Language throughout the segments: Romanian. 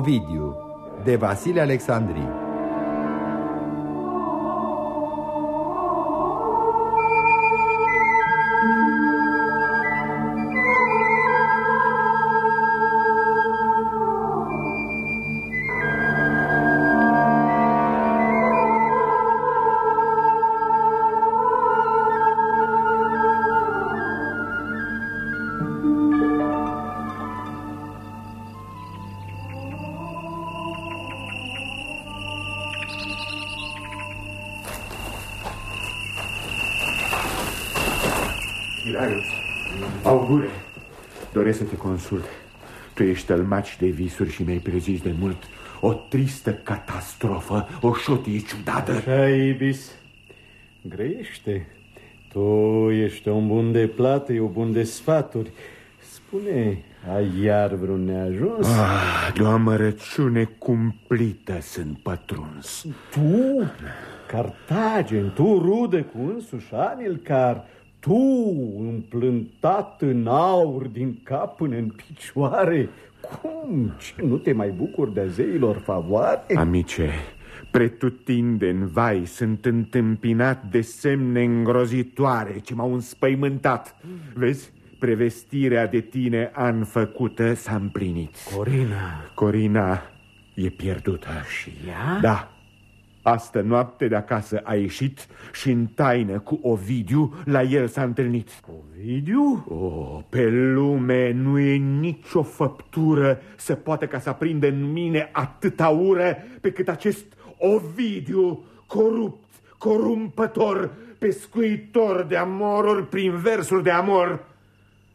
Ovidiu de Vasile Alexandrii să te consult. Tu ești tălmaci de visuri și mi-ai prezis de mult o tristă catastrofă, o șotie ciudată. Așa, Ibis, grește. Tu ești un bun de plată, eu bun de sfaturi. Spune, ai iar vreun neajuns? Ah, de o amărăciune cumplită sunt pătruns. Tu, Cartagen, tu rude cu însuși Anilcar, tu, împlântat în aur din cap până în picioare, cum? Ce, nu te mai bucuri de zeilor favoare? Amice, pretutindeni, vai, sunt întâmpinat de semne îngrozitoare ce m-au înspăimântat. Vezi? Prevestirea de tine an făcută s-a împlinit. Corina. Corina e pierdută. Și ea? Da, Astă noapte de acasă a ieșit și în taină cu Ovidiu la el s-a întâlnit. Ovidiu? Oh, pe lume nu e nicio făptură să poată ca să aprinde în mine atâta ură pe cât acest Ovidiu corupt, corumpător, pescuitor de amoruri prin versuri de amor.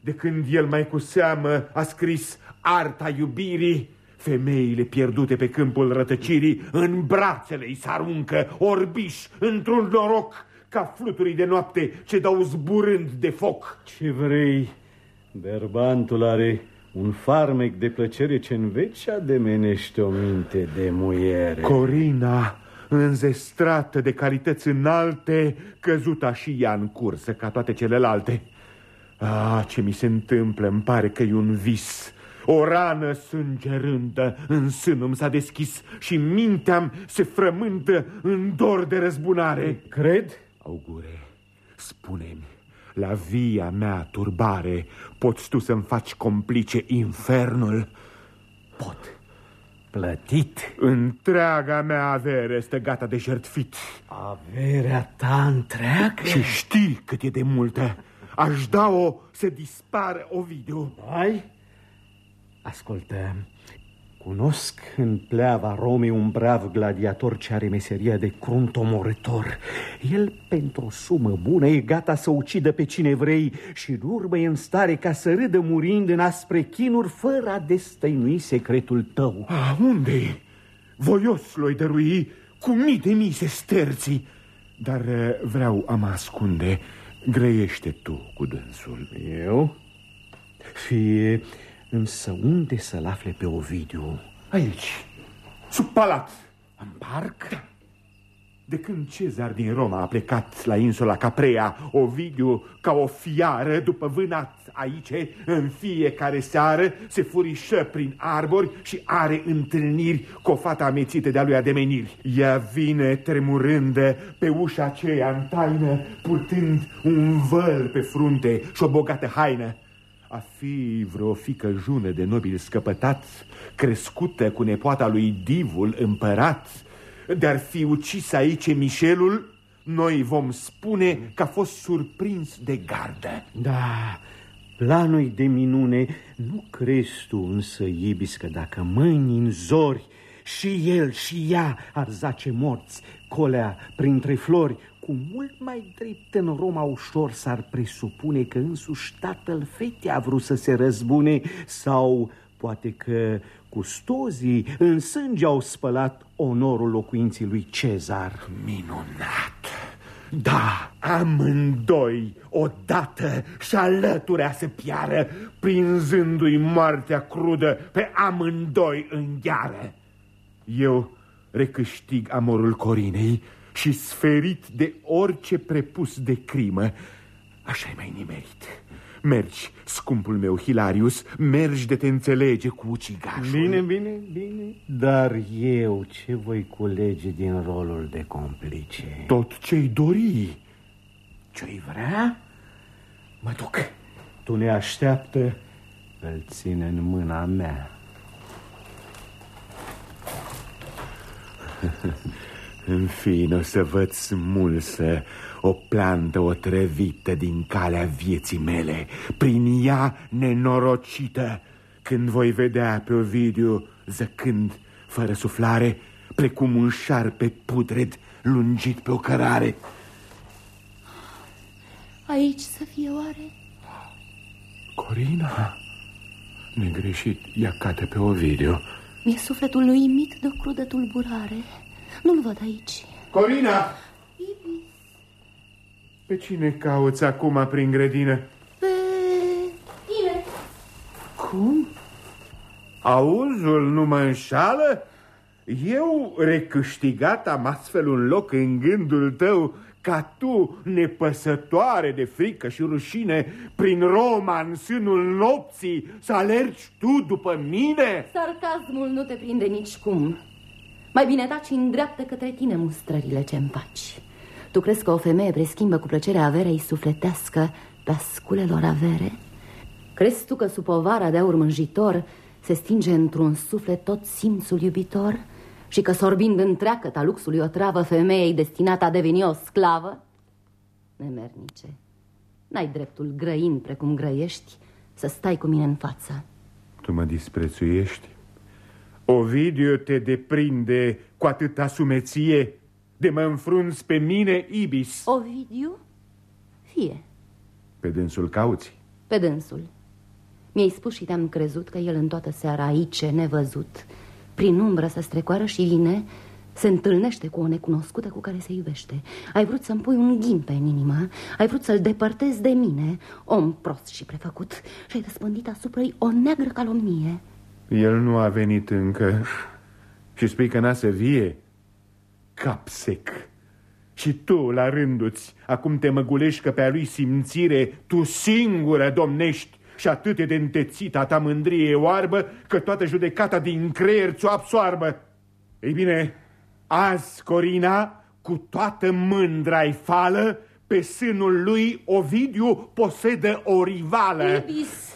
De când el mai cu seamă a scris arta iubirii, Femeile pierdute pe câmpul rătăcirii în brațele îi s-aruncă, orbiș, într-un noroc, ca fluturii de noapte ce dau zburând de foc. Ce vrei? Berbantul are un farmec de plăcere ce în vecea demenește o minte de muiere. Corina, înzestrată de calități înalte, căzuta și ea în cursă ca toate celelalte. Ah, ce mi se întâmplă, îmi pare că e un vis o rană sângerândă în sânul s-a deschis și mintea se frământă în dor de răzbunare. Cred? Augure, spune-mi, la via mea turbare poți tu să-mi faci complice infernul? Pot. Plătit? Întreaga mea avere este gata de jertfit. Averea ta întreagă? Și știi cât e de multă. Aș da-o să dispară Ovidiu. Ai? Ascultă, cunosc în pleava Romei un brav gladiator ce are meseria de crunt omorător. El, pentru o sumă bună, e gata să ucidă pe cine vrei și în urmă e în stare ca să râdă murind în aspre chinuri fără a destăinui secretul tău. Ah, unde Voios l-oi dărui cu mii de mii se sterții, dar eh, vreau a mă ascunde. Grăiește tu cu dânsul. Eu? Fie Însă unde să-l afle pe Ovidiu? Aici, sub palat În parc? Da. De când Cezar din Roma a plecat la insula Caprea, Ovidiu, ca o fiară după vânat aici, în fiecare seară, se furișă prin arbori și are întâlniri cu o fată amețită de-a lui ademeniri. Ea vine tremurândă pe ușa aceea în taină, purtând un văl pe frunte și o bogată haină. A fi vreo fică jună de nobil scăpătat, crescută cu nepoata lui Divul împărat, de-ar fi ucis aici Michelul, noi vom spune că a fost surprins de gardă. Da, planul de minune, nu crezi tu însă, Ibis, că dacă mâini în zori și el și ea ar zace morți, colea printre flori, cu mult mai drept în Roma ușor s-ar presupune că însuși tatăl fetei a vrut să se răzbune sau poate că custozii în sânge au spălat onorul locuinții lui Cezar. Minunat! Da, amândoi odată și alăturea să piară, prinzându-i moartea crudă pe amândoi în gheară. Eu recâștig amorul Corinei și sferit de orice prepus de crimă. Așa e mai nimerit. Mergi, scumpul meu Hilarius, mergi de te înțelege cu ucigașul. Bine, bine, bine, dar eu ce voi culege din rolul de complice? Tot ce-i dori. Ce-i vrea? Mă duc. Tu ne așteaptă, îl ține în mâna mea. În fine, o să văd smulsă o plantă otrăvită din calea vieții mele, prin ea nenorocită, când voi vedea pe Ovidiu zăcând fără suflare, precum un șarpe putred lungit pe o cărare. Aici să fie oare? Corina, negreșit, ia cate pe Ovidiu. Mi-e sufletul uimit de o crudă tulburare. Nu-l văd aici. Corina! Ibi, Pe cine cauți acum prin grădină? pe tine. Cum? Auzul nu mă înșală? Eu, recâștigat, am astfel un loc în gândul tău ca tu, nepăsătoare de frică și rușine, prin Roma, în sânul nopții, să alergi tu după mine? Sarcasmul nu te prinde nici cum. Mai bine taci în dreaptă către tine mustrările ce-mi faci. Tu crezi că o femeie preschimbă cu plăcere averea ei sufletească pe asculelor avere? Crezi tu că sub povara de aur mânjitor se stinge într-un suflet tot simțul iubitor? Și că sorbind întreagăt a luxului o travă femeii destinată a deveni o sclavă? Nemernice, n-ai dreptul grăind precum grăiești să stai cu mine în față. Tu mă disprețuiești? Ovidiu te deprinde cu atâta sumeție de mă înfrunzi pe mine, Ibis. Ovidiu? Fie, Pe dânsul cauți? pe dânsul. Mi-ai spus și te-am crezut că el în toată seara aici, nevăzut, prin umbră să strecoară și vine, se întâlnește cu o necunoscută cu care se iubește. Ai vrut să-mi pui un ghimpe în inima, ai vrut să-l depărtezi de mine, om prost și prefăcut, și ai răspândit asupra ei o neagră calomnie. El nu a venit încă și spui că n-a să vie? Cap sec. Și tu, la rânduți, acum te măgulești că pe a lui simțire tu singură domnești și atât de întețită a ta mândrie e oarbă că toată judecata din creier ți-o absoarbă. Ei bine, azi, Corina, cu toată mândra ai fală, pe sânul lui Ovidiu posedă o rivală. Ibis!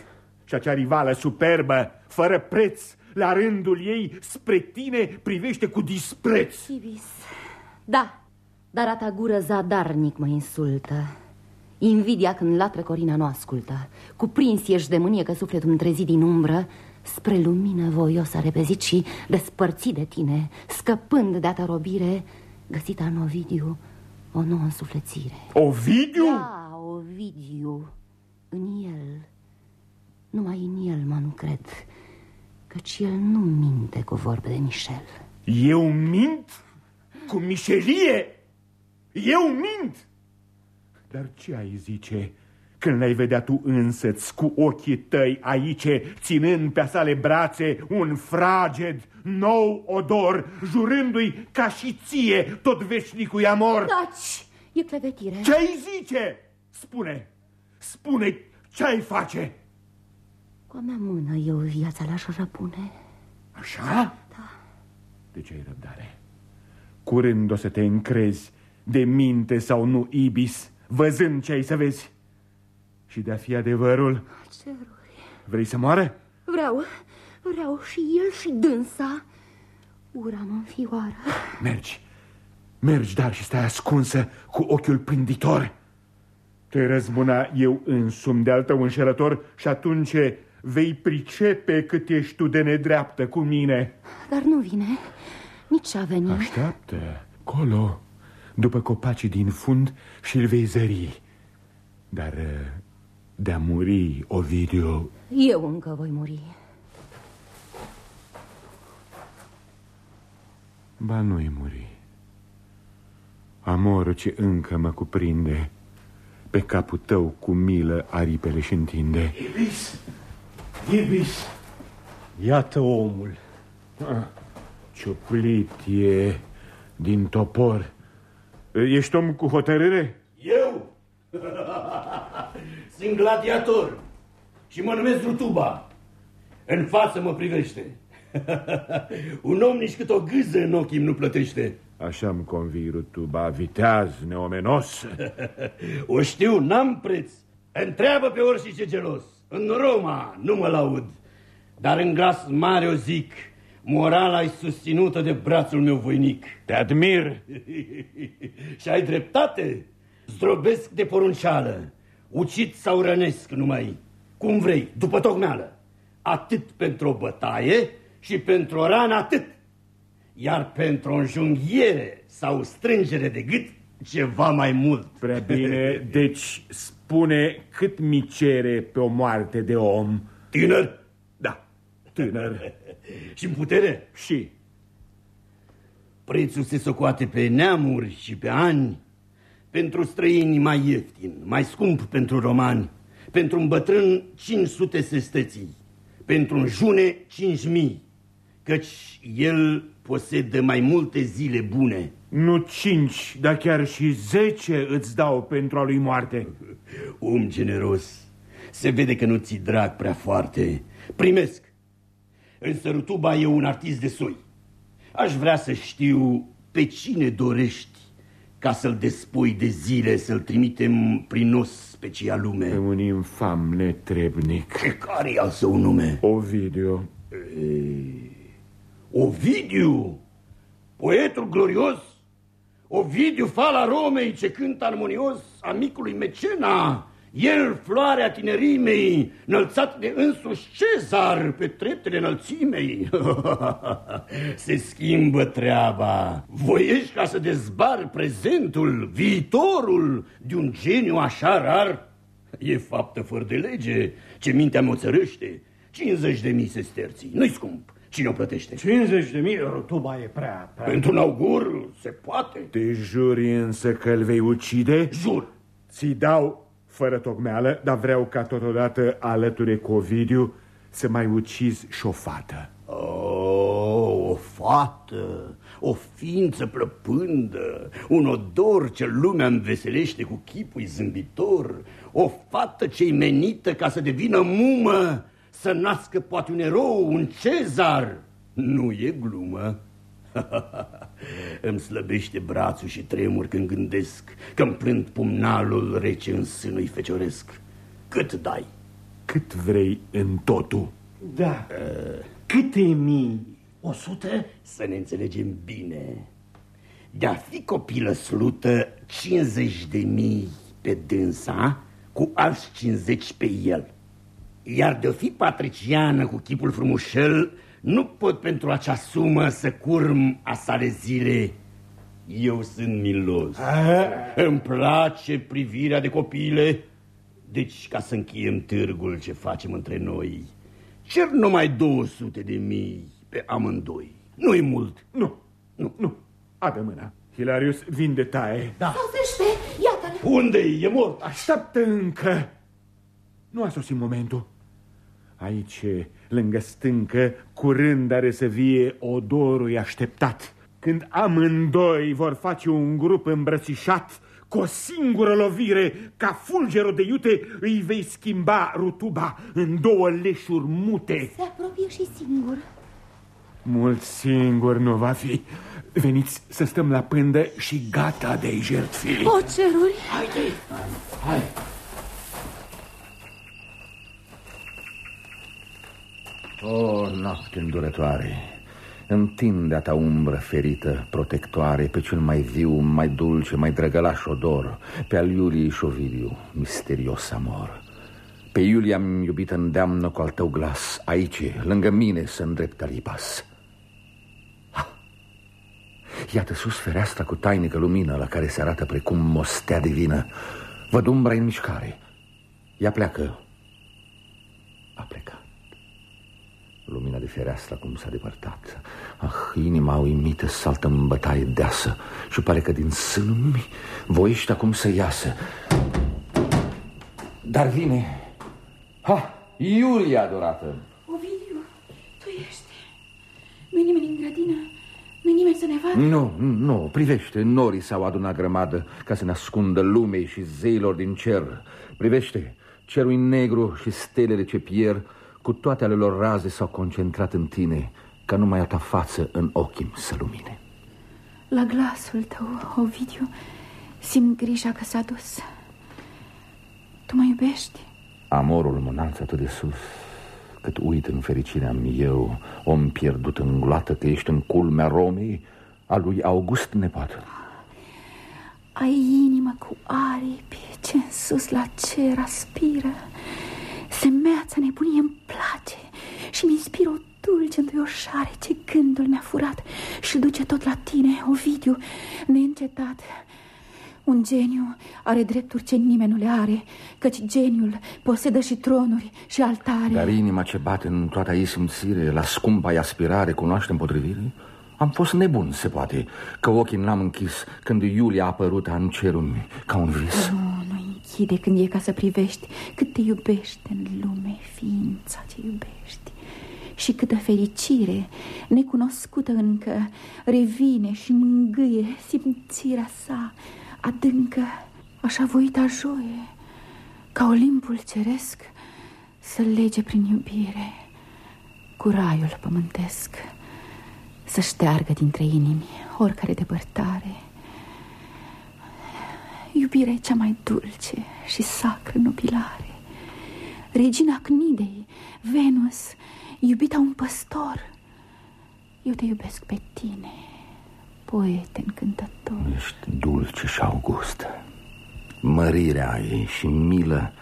Și acea rivală superbă, fără preț, la rândul ei, spre tine privește cu dispreț. Ibis, da, dar a ta gură zadarnic mă insultă. Invidia când latră Corina nu ascultă. Cuprins ești de mânie că sufletul întrezit din umbră, spre lumină voios a repezit și despărțit de tine, scăpând de-a ta robire, găsit în Ovidiu o nouă însuflețire. Ovidiu? Da, Ovidiu, în el, numai în el mă încred, căci el nu minte cu vorbe de Michel. Eu mint? Cu mișelie? Eu mint? Dar ce ai zice când l-ai vedea tu însăți cu ochii tăi aici, ținând pe sale brațe un fraged, nou odor, jurându-i ca și ție tot veșnicul amor? Taci! E clevetire. Ce ai zice? Spune, spune ce ai face? Cu a mea mână eu viața l-aș răpune. Așa? Da. De ce ai răbdare? Curând o să te încrezi de minte sau nu, Ibis, văzând ce ai să vezi. Și de-a fi adevărul, Ceruri. vrei să moară? Vreau, vreau și el și dânsa. Ura mă înfioară. Mergi, mergi, dar și stai ascunsă cu ochiul prinditor. Te răzbuna eu însumi de al tău înșelător și atunci vei pricepe cât ești tu de nedreaptă cu mine. Dar nu vine, nici a venit. Așteaptă, colo, după copacii din fund și îl vei zări. Dar de-a muri, Ovidiu, Eu încă voi muri. ba nu-i muri. Amorul ce încă mă cuprinde, pe capul tău cu milă aripele și întinde. Ibis! Ibis! Iată omul. Cioplit e din topor. Ești om cu hotărâre? Eu? un gladiator și mă numesc Rutuba. În față mă privește. un om nici cât o gâză în ochii nu plătește. Așa-mi convii, Rutuba, viteaz, neomenos. o știu, n-am preț. Întreabă pe orice gelos. În Roma nu mă laud, dar în glas mare o zic, morala e susținută de brațul meu voinic. Te admir. și ai dreptate. Zdrobesc de porunceală. Ucit sau rănesc numai. Cum vrei, după tocmeală. Atât pentru o bătaie și pentru o rană atât. Iar pentru o înjunghiere sau strângere de gât, ceva mai mult. Prea bine, deci spune cât mi cere pe o moarte de om. Tânăr? Da, tânăr. și în putere? Și. Prețul se socoate pe neamuri și pe ani. Pentru străini mai ieftin, mai scump pentru romani. Pentru un bătrân 500 sestății. Pentru un june 5000. Căci el posedă mai multe zile bune. Nu cinci, dar chiar și zece îți dau pentru a lui moarte. Om generos, se vede că nu ți drag prea foarte. Primesc. Însă Rutuba e un artist de soi. Aș vrea să știu pe cine dorești ca să-l despui de zile, să-l trimitem prin os pe cia lume. Pe un infam netrebnic. Care i al său nume? Ovidiu. Ei, Ovidiu, poetul glorios, Ovidiu, fala Romei, ce cântă armonios, amicului Mecena, el, floarea tinerimei, înălțat de însuși Cezar pe treptele înălțimei. Se schimbă treaba. Voiești ca să dezbar prezentul, viitorul de un geniu așa rar? E faptă fără de lege, ce mintea mă țărăște. 50 de mii sesterții, nu-i scump. Cine o plătește? 50 de mii, rotuba e prea, prea... Pentru un augur se poate. Te juri însă că îl vei ucide? Jur. Ți dau fără tocmeală, dar vreau ca totodată alături cu Ovidiu să mai ucizi și o fată. Oh, o fată, o ființă plăpândă, un odor ce lumea înveselește cu chipul zâmbitor, o fată ce-i menită ca să devină mumă, să nască poate un erou, un cezar. Nu e glumă. Îmi slăbește brațul și tremur când gândesc că-mi plând pumnalul rece în sânul fecioresc. Cât dai? Cât vrei în totul. Da. Uh... Câte mii? O sută? Să ne înțelegem bine. De-a fi copilă slută, 50 de mii pe dânsa, cu alți 50 pe el. Iar de-o fi patriciană cu chipul frumușel, nu pot pentru acea sumă să curm a sale zile. Eu sunt milos. Îmi place privirea de copile. Deci, ca să încheiem târgul ce facem între noi, cer numai 200 de mii pe amândoi. Nu-i mult. Nu, nu, nu. Adă mâna. Hilarius, vinde taie. Da. Sosește, iată-l. Unde-i? E mort. Așteaptă încă. Nu a sosit momentul. Aici, lângă stâncă, curând are să vie odorul așteptat. Când amândoi vor face un grup îmbrățișat, cu o singură lovire, ca fulgerul de iute, îi vei schimba rutuba în două leșuri mute. Se apropie și singur. Mult singur nu va fi. Veniți să stăm la pândă și gata de-i jertfi. O ceruri! Haide! Hai! O, noapte îndurătoare, întinde a ta umbră ferită, protectoare, pe cel mai viu, mai dulce, mai drăgălaș odor, pe al Iuliei și Ovidiu, misterios amor. Pe Iulia am iubit îndeamnă cu al tău glas, aici, lângă mine, să îndrept alipas. Ha! Iată sus fereastra cu tainică lumină, la care se arată precum mostea divină. Văd umbra în mișcare. Ea pleacă. A plecat. Lumina de fereastră cum s-a depărtat. Ah, inima uimită saltă în bătaie deasă Și pare că din sânul mi voiește acum să iasă. Dar vine. Ha, Iulia adorată. Ovidiu, tu ești. Nu-i nimeni în grădină Nu-i nimeni să ne vadă. Nu, nu, privește, norii s-au adunat grămadă Ca să ne ascundă lumei și zeilor din cer. Privește, Cerul negru și stelele ce pierd, cu toate ale lor raze s-au concentrat în tine, ca numai a ta față în ochii să lumine. La glasul tău, Ovidiu, simt grija că s-a dus. Tu mă iubești? Amorul mă înalță atât de sus, cât uit în fericirea mi eu, om pierdut în gloată că ești în culmea Romei, a lui August nepoată. Ai inimă cu aripi ce în sus la cer aspiră Semeața nebunie îmi place și mi inspiră o dulce înduioșare Ce gândul mi-a furat și duce tot la tine, Ovidiu, neîncetat un geniu are drepturi ce nimeni nu le are, căci geniul posedă și tronuri și altare. Dar inima ce bate în toată ei simțire, la scumpa aspirare, cunoaște împotrivire? Am fost nebun, se poate, că ochii n-am închis când Iulia a apărut în cerul ca un vis. Nu, nu închide când e ca să privești cât te iubește în lume ființa ce iubești. Și câtă fericire, necunoscută încă, revine și mângâie simțirea sa adâncă, așa voita joie, ca Olimpul ceresc să lege prin iubire cu raiul pământesc să șteargă dintre inimi oricare depărtare. Iubirea e cea mai dulce și sacră nubilare. Regina Cnidei, Venus, iubita un păstor. Eu te iubesc pe tine, poete încântător. Ești dulce și augustă. Mărirea ei și milă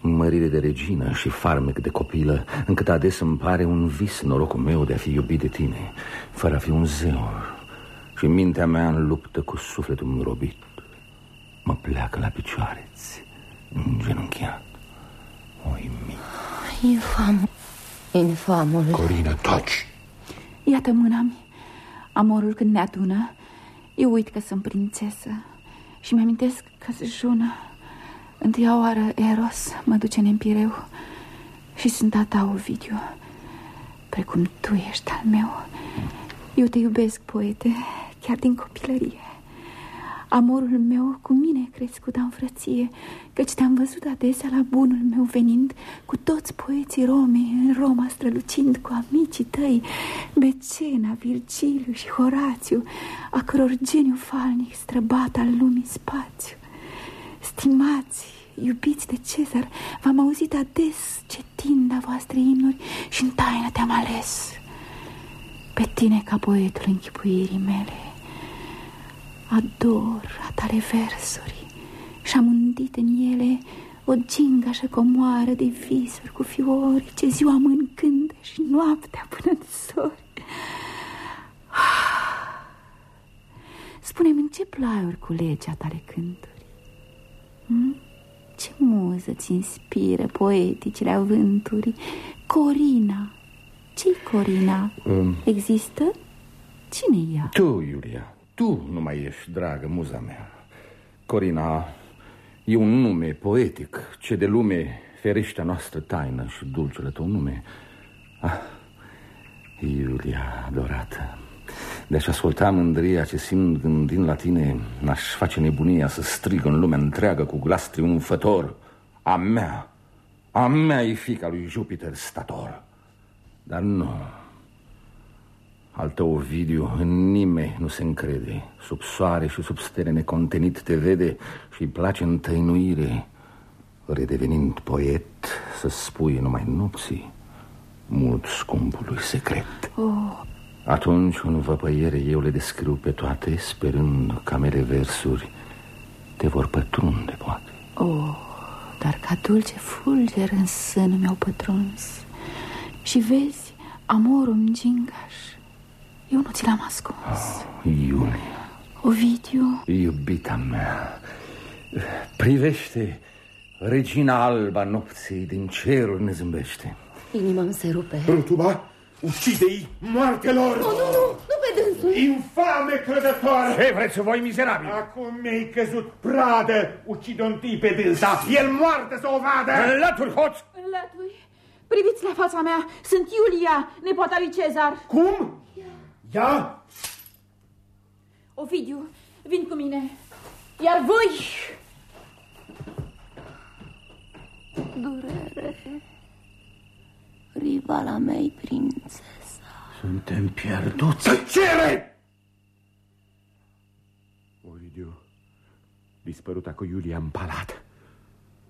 mărire de regină și farmec de copilă, încât ades îmi pare un vis norocul meu de a fi iubit de tine, fără a fi un zeu. Și mintea mea în luptă cu sufletul înrobit mă pleacă la picioare-ți, îngenunchiat. Oi, mi. Infam, infamul. Corina, taci! Iată mâna-mi, amorul când ne adună, eu uit că sunt prințesă și mi-amintesc că se jună Întâia oară Eros mă duce în Empireu și sunt a ta, Ovidiu, precum tu ești al meu. Eu te iubesc, poete, chiar din copilărie. Amorul meu cu mine crescut în frăție, căci te-am văzut adesea la bunul meu venind cu toți poeții romei în Roma strălucind cu amicii tăi, Becena, Virgiliu și Horațiu, a căror geniu falnic străbat al lumii spațiu. Stimați, iubiți de Cezar, v-am auzit ades cetind a voastre imnuri și în taină te-am ales. Pe tine ca poetul închipuirii mele, ador a tale versuri și am undit în ele o gingașă comoară de visuri cu fiori ce ziua mâncând și noaptea până în sori. Spune-mi în ce plaiuri cu legea tale cânturi? Hmm? Ce muză ți inspiră poeticile avânturii? Corina. ce Corina? Um. Există? cine e ea? Tu, Iulia, tu nu mai ești dragă muza mea. Corina e un nume poetic, ce de lume ferește noastră taină și dulcele tău nume. Ah, Iulia, adorată, de-aș asculta mândria ce simt gândind la tine N-aș face nebunia să strig în lumea întreagă cu glas triumfător A mea, a mea e fica lui Jupiter stator Dar nu Al tău Ovidiu în nimeni nu se încrede. Sub soare și sub stele necontenit te vede și îi place în tăinuire Redevenind poet să spui numai nopții Mult scumpului secret. Oh, atunci, în văpăiere, eu le descriu pe toate, sperând ca mele versuri te vor pătrunde, poate. Oh, dar ca dulce fulger în sânul mi-au pătruns. Și vezi, amorul în gingaș, eu nu ți l-am ascuns. Oh, Iulia. Ovidiu. Iubita mea, privește, regina alba nopții din cerul ne zâmbește. Inima mi se rupe. Rutuba, ucide-i moartelor! Nu, nu, nu, nu pe dânsul! Infame crădătoare! Ce vreți voi, mizerabil? Acum mi-ai căzut pradă, ucide-o întâi pe dânsa, el moarte să o vadă! Înlături, hoț! Înlături, priviți la fața mea, sunt Iulia, nepoata lui Cezar. Cum? Ia? Ovidiu, vin cu mine, iar voi... durere. Rivala mea prințesa. Suntem pierduți. Tăcere! Ovidiu, dispăruta cu Iulia în palat.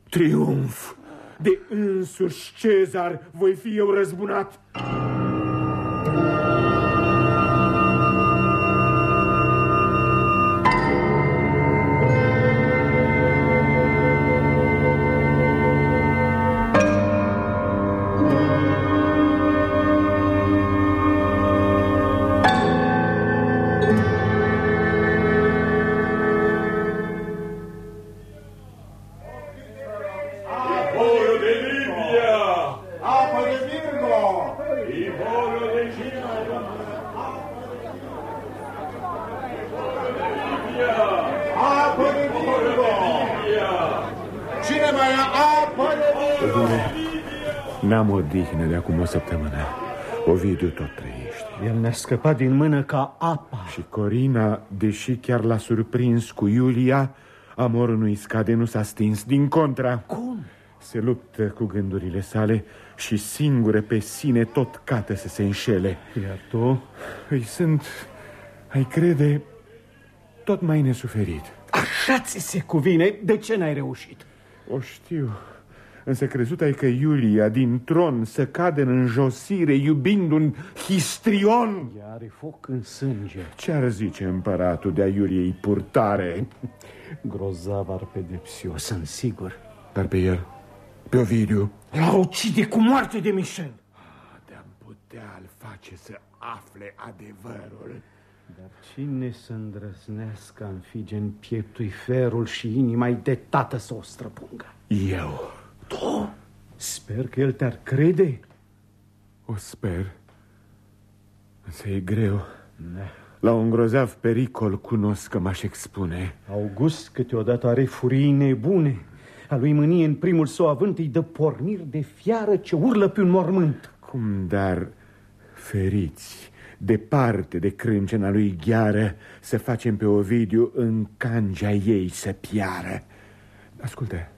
Triumf! De însuși Cezar voi fi eu răzbunat. N-am El ne-a scăpat din mână ca apa. Și Corina, deși chiar l-a surprins cu Iulia, amorul nu-i scade, nu s-a stins. Din contra... Cum? Se luptă cu gândurile sale și singură pe sine tot cată să se înșele. Iar tu? Îi sunt, ai crede, tot mai nesuferit. Așa ți se cuvine? De ce n-ai reușit? O știu, însă crezut ai că Iulia din tron să cadă în înjosire iubind un histrion? Ea are foc în sânge. Ce-ar zice împăratul de-a Iuliei purtare? Grozav ar pedepsi-o, sunt sigur. Dar pe el, pe Ovidiu, L-a ucide cu moarte de Michel. de-am putea-l face să afle adevărul. Dar cine să îndrăznească a înfige în pieptui ferul și inima de tată să o străpungă? Eu Tu? Sper că el te-ar crede. o sper, însă e greu. Da. La un grozav pericol cunosc că m-aș expune. August câteodată are furii nebune. A lui mânie în primul său avânt îi dă porniri de fiară ce urlă pe un mormânt. Cum dar feriți, departe de crâncena lui gheară, să facem pe Ovidiu în cangea ei să piară. Ascultă,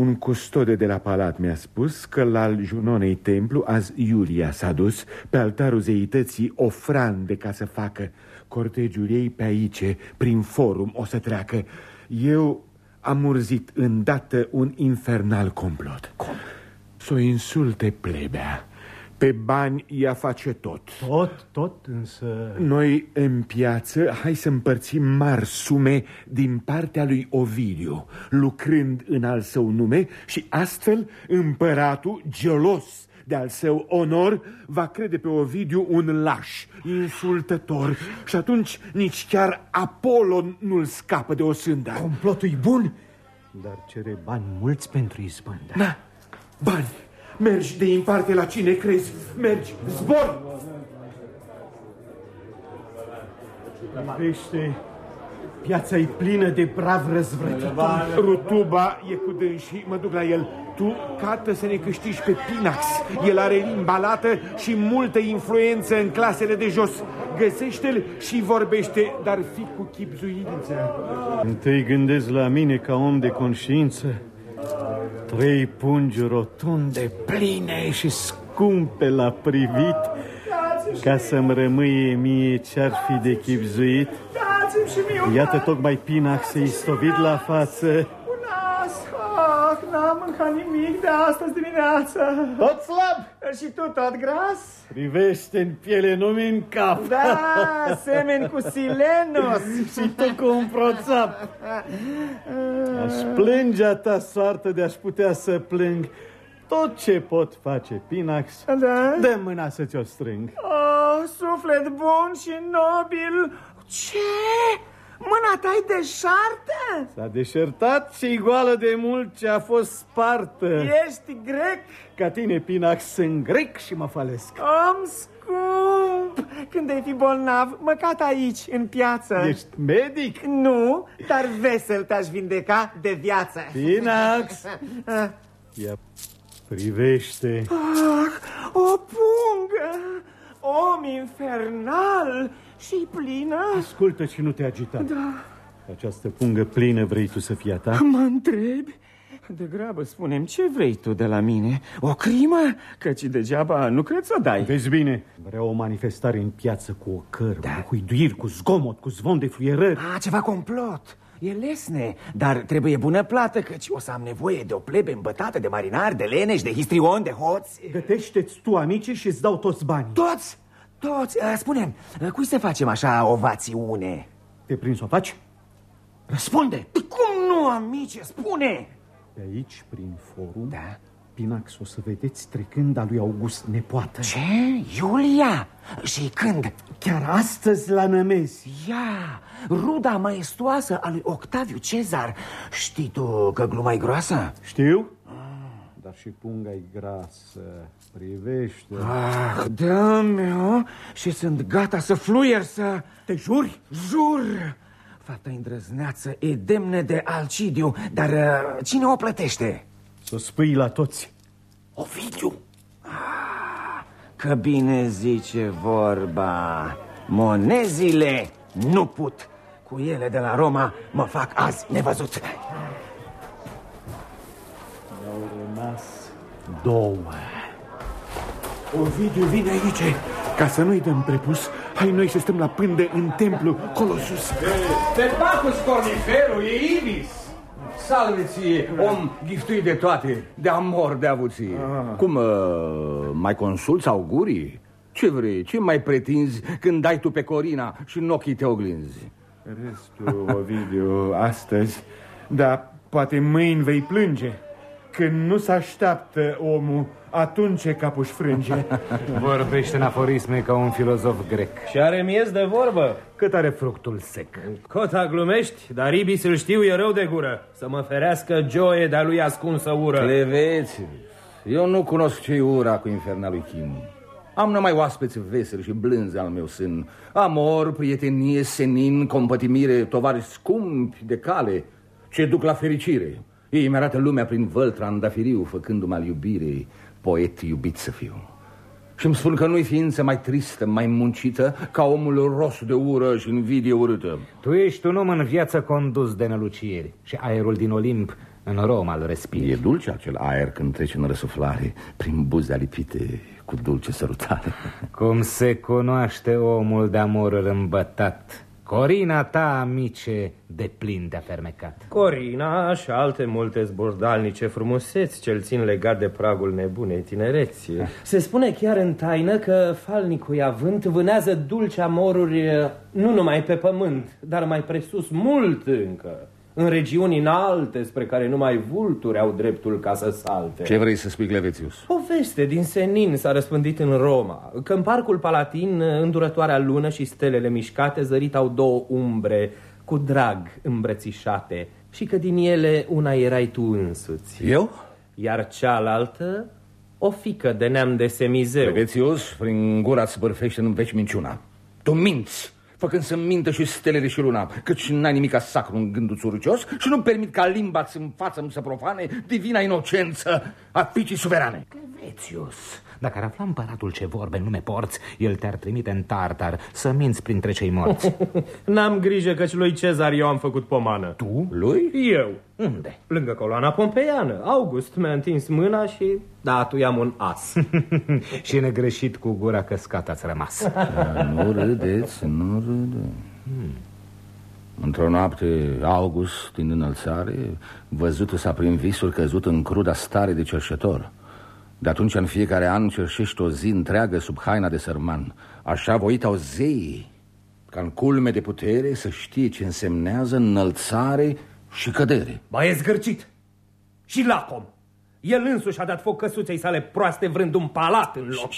un custode de la palat mi-a spus că la Junonei templu azi Iulia s-a dus pe altarul zeității ofrande ca să facă. Cortegiul ei pe aici, prin forum, o să treacă. Eu am urzit îndată un infernal complot. Cum? Să o insulte plebea. Pe bani ea face tot. Tot, tot, însă... Noi în piață, hai să împărțim mari sume din partea lui Ovidiu, lucrând în al său nume și astfel împăratul, gelos de al său onor, va crede pe Ovidiu un laș, insultător și atunci nici chiar Apollo nu-l scapă de o sândă. Complotul e bun, dar cere bani mulți pentru izbândă. Da, bani. Mergi de în parte la cine crezi. Mergi, zbor! Pește, piața e plină de brav răzvrătitori. Rutuba e cu dânsii, mă duc la el. Tu cată să ne câștigi pe Pinax. El are limba lată și multă influență în clasele de jos. Găsește-l și vorbește, dar fi cu chipzuință. Întâi gândesc la mine ca om de conștiință. Trei pungi rotunde, pline și scumpe la privit, ca să-mi rămâie mie ce-ar fi de chipzuit. Dați-mi și mie un Iată tocmai Pinax se istovit la față. nas. Ah, n-am mâncat nimic de astăzi dimineață. Tot slab! Și tu tot gras? Privește în piele, nu în cap. Da, semeni cu Silenus. și tu cu un proțap. Aș plânge a ta soartă de aș putea să plâng. Tot ce pot face, Pinax, Da? dă mâna să ți-o strâng. Oh, suflet bun și nobil. Ce? Mâna ta e deșartă? S-a deșertat și goală de mult ce a fost spartă. Ești grec? Ca tine, Pinax, sunt grec și mă falesc. Om scump! Când ai fi bolnav, măcat aici, în piață. Ești medic? Nu, dar vesel te-aș vindeca de viață. Pinax! Ia privește. Ah, o pungă! Om infernal și plină? Ascultă și nu te agita. Da. Această pungă plină vrei tu să fie a ta? Mă întrebi? De grabă spunem, ce vrei tu de la mine? O crimă? Căci degeaba nu cred să o dai Vezi bine, vreau o manifestare în piață cu o cără, da. cu huiduiri, cu zgomot, cu zvon de fluierări A, ceva complot E lesne, dar trebuie bună plată Căci o să am nevoie de o plebe îmbătată De marinari, de leneși, de histrioni, de hoți Gătește-ți tu amici și îți dau toți banii Toți? Toți? Spune-mi, cui să facem așa ovațiune? Te prins să o faci? Răspunde! Cum nu, amice? Spune! Pe aici, prin forum, Da? Pinax o să vedeți trecând a lui August nepoată Ce? Iulia? Și când? Chiar astăzi la Nămezi Ia, ruda maestoasă a lui Octaviu Cezar Știi tu că gluma e groasă? Știu? Dar și punga e grasă Privește Ah, dă-mi și sunt gata să fluier, să... Te juri? Jur! Fata îndrăzneață e demne de Alcidiu, dar uh, cine o plătește? Să spui la toți Ovidiu! Ah, că bine zice vorba Monezile nu put Cu ele de la Roma mă fac azi nevăzut două Ovidiu vine aici Ca să nu-i dăm prepus Hai noi să stăm la pândă în templu Colosus Tepacus corniferul e Ibis. Salve ție, om giftuit de toate, de amor de avuție. Cum, uh, mai consulți augurii? Ce vrei, ce mai pretinzi când dai tu pe Corina și în ochii te oglinzi? Restul, Ovidiu, astăzi Dar poate mâini vei plânge Când nu se așteaptă omul Atunci e capul își frânge Vorbește în aforisme ca un filozof grec. Și are miez de vorbă. Cât are fructul sec? Cota glumești, dar Ibis îl știu e rău de gură. Să mă ferească Joe de-a lui ascunsă ură. Cleveți, eu nu cunosc ce ura cu infernalul Chim. Am numai oaspeți veseli și blânzi al meu sân. Amor, prietenie, senin, compătimire, tovari scumpi de cale, ce duc la fericire. Ei mi arată lumea prin văltra andafiriu, făcându-mă al iubirei, poet iubit să fiu. Și îmi spun că nu-i ființă mai tristă, mai muncită, ca omul ros de ură și invidie urâtă. Tu ești un om în viață condus de nălucieri și aerul din Olimp în Roma îl respiri. E dulce acel aer când trece în răsuflare, prin buze alipite cu dulce sărutare. Cum se cunoaște omul de amorul îmbătat. Corina ta, amice, de plin de fermecat. Corina și alte multe zburdalnice frumuseți ce-l țin legat de pragul nebunei tinereți. Se spune chiar în taină că falnicul avânt vânează dulce amoruri eh, nu numai pe pământ, dar mai presus mult încă. În regiuni înalte spre care numai vulturi au dreptul ca să salte. Ce vrei să spui, Clevețius? O veste din Senin s-a răspândit în Roma Că în parcul palatin, îndurătoarea lună și stelele mișcate Zăritau două umbre cu drag îmbrățișate Și că din ele una erai tu însuți Eu? Iar cealaltă, o fică de neam de semizeu Clevețius, prin gura îți bărfește în veci minciuna. Tu minți, făcând să mintă și stelele și luna, căci n-ai nimic sacru în gândul urcios și nu permit ca limba ți în față să profane divina inocență a fiicii suverane. Clevețius, dacă ar afla împăratul ce vorbe în nume porți, el te-ar trimite în tartar să minți printre cei morți. N-am grijă căci lui Cezar eu am făcut pomană Tu? Lui? Eu Unde? Lângă coloana pompeiană August mi-a întins mâna și da, tu i-am un as și negreșit cu gura căscată ați rămas. Da, nu râdeți, nu râde. Hmm. Într-o noapte, August, din înălțare, văzută s-a prin visuri căzut în cruda stare de cerșetor. De atunci, în fiecare an, cerșești o zi întreagă sub haina de sărman. Așa voit au zeii, ca în culme de putere să știe ce însemnează înălțare și cădere. Ba e zgârcit. Și lacom. El însuși a dat foc căsuței sale proaste vrând un palat în loc.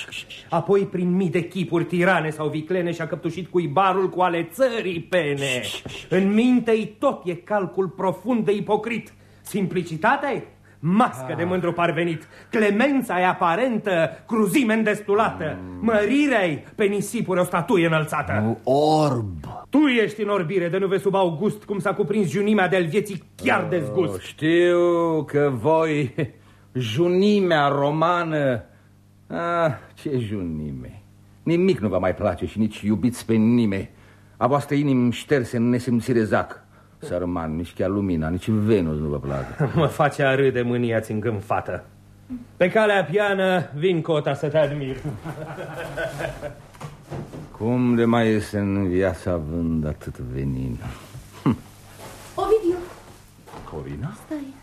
Apoi prin mii de chipuri tirane sau viclene și-a căptușit cuibarul cu ale țării pene. În minte tot e calcul profund de ipocrit. Simplicitatea e mască de mândru parvenit Clemența e aparentă, cruzime îndestulată Mărirea e pe nisipuri o statuie înălțată Orb! Tu ești în orbire de nu vezi sub August cum s-a cuprins junimea de-al vieții chiar de zgust. Știu că voi, junimea romană... Ah, ce junime! Nimic nu va mai place și nici iubiți pe nimeni. A voastră inimi șterse în nesimțire zac. Sărman, nici chiar lumina, nici Venus nu vă place Mă face a râde mânia țingând fată Pe calea piană vin cota să te admir Cum de mai este în viața având atât venin Ovidiu, Corina? stai.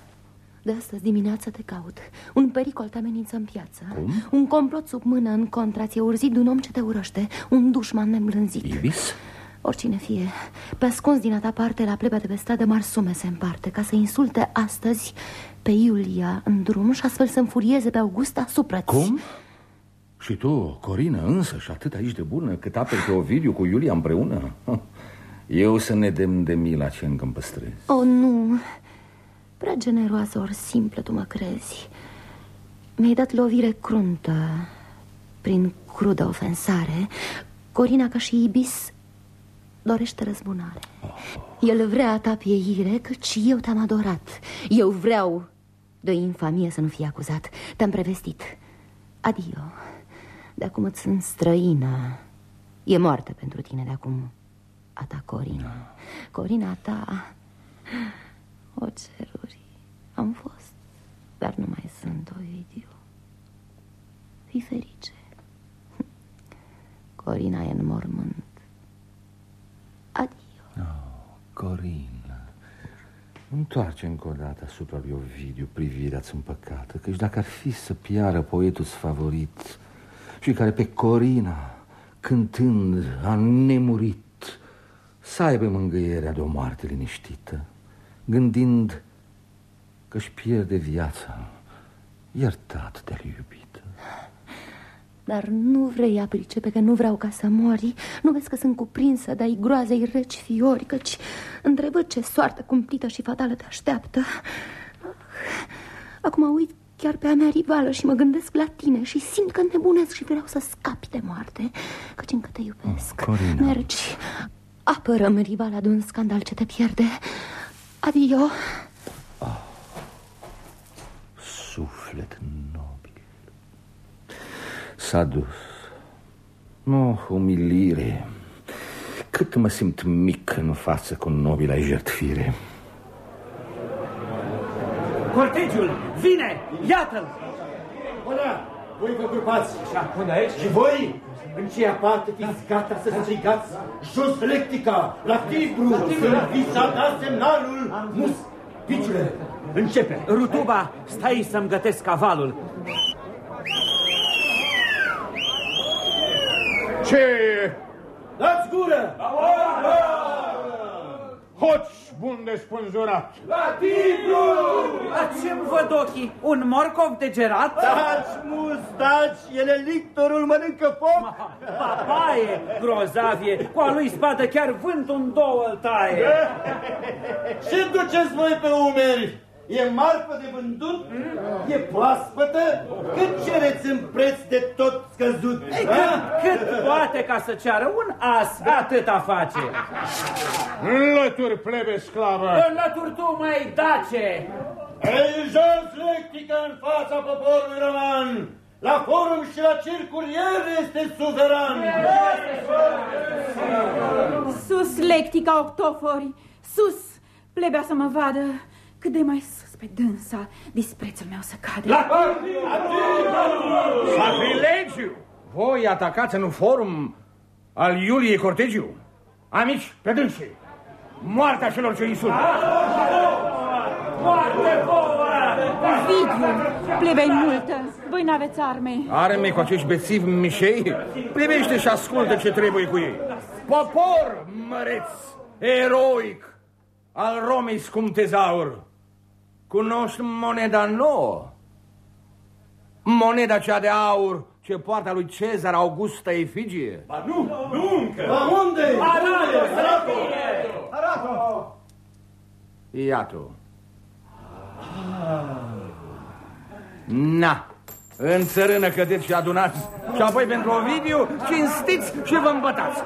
De astăzi dimineață te caut. Un pericol te amenință în piață. Cum? Un complot sub mână în contra ți-e urzit de un om ce te urăște. Un dușman neîmblânzit. Ibis? Oricine fie, pe ascuns din a ta parte la plebea de pe stradă mari sume se împarte ca să insulte astăzi pe Iulia în drum și astfel să înfurieze pe Augusta asupra Cum? Și tu, Corina, însă și atât aici de bună Cât aperi pe Ovidiu cu Iulia împreună Eu să ne dem de mila ce încă îmi păstrez Oh, nu. Prea generoasă ori simplă tu mă crezi. Mi-ai dat lovire cruntă prin crudă ofensare. Corina, ca și Ibis, dorește răzbunare. El vrea a ta pieire, căci eu te-am adorat. Eu vreau de infamie să nu fii acuzat. Te-am prevestit. Adio. De acum îți sunt străină. E moartă pentru tine de acum. A ta, Corina. Corina a ta... O ceruri. Am fost, dar nu mai sunt, Ovidiu. Fii ferice. Corina e în mormânt. Adio. Corina Întoarce încă o dată asupra lui Ovidiu privirea-ți împăcată Căci dacă ar fi să piară poetul favorit Și care pe Corina, cântând, a nemurit Să aibă mângâierea de o moarte liniștită Gândind că își pierde viața Iertat de iubită Dar nu vrei a pricepe că nu vreau ca să mori? Nu vezi că sunt cuprinsă de-ai groazei reci fiori Căci întrebă ce soartă cumplită și fatală te așteaptă. Acum uit chiar pe a mea rivală și mă gândesc la tine Și simt că nebunesc și vreau să scapi de moarte Căci încă te iubesc. Corina. Mergi, apără-mi rivala de un scandal ce te pierde. Adio Suflet nobil S-a dus Nu, umilire Cât mă simt mic în față cu nobila jertfire Cortegiul, vine! Iată-l! Bună! Voi vă grupați. Până aici? Și voi, în ceea parte, fiți gata să strigați jos lectica, la Tibru, să vi s-a dat semnalul mus. Piciule, începe. Rutuba, stai să-mi gătesc cavalul. Ce Dați gură! hoți bun de spânzurat! La Tibru! La ce-mi văd ochii? Un morcov degerat? Taci, mustaci, ele lictorul mănâncă foc! Papaie, grozavie, cu a lui spadă chiar vântul în două îl taie. Ce duceți voi pe umeri? E marfă de vândut? E proaspătă? Cât cereți în preț de tot scăzut? Ei, ha? cât, cât poate ca să ceară un as, atâta face. Înlături plebe sclavă! Înlături tu, mai dace! Ei, jos lectică în fața poporului roman! La forum și la circul el este suveran! Sus, lectica octofori, sus, plebea să mă vadă cât de mai sus pe dânsa, disprețul meu să cade. Sacrilegiu! Voi atacați în un forum al Iuliei Cortegiu? Amici, pe dânsii! Moartea celor ce insultă! Moarte vouă! Ovidiu, plebei multă, voi n-aveți arme. Arme cu acești bețivi mișei? Privește și ascultă ce trebuie cu ei. Popor măreț, eroic, al Romei scump tezaur. Cunoști moneda nouă? Moneda cea de aur ce poarta lui Cezar Augusta Efigie? Ba nu, nu încă! Ba unde? Arată-o să Arată-o! fie! Arată-o! Iată Na, în țărână cădeți și adunați Și apoi pentru Ovidiu cinstiți și vă îmbătați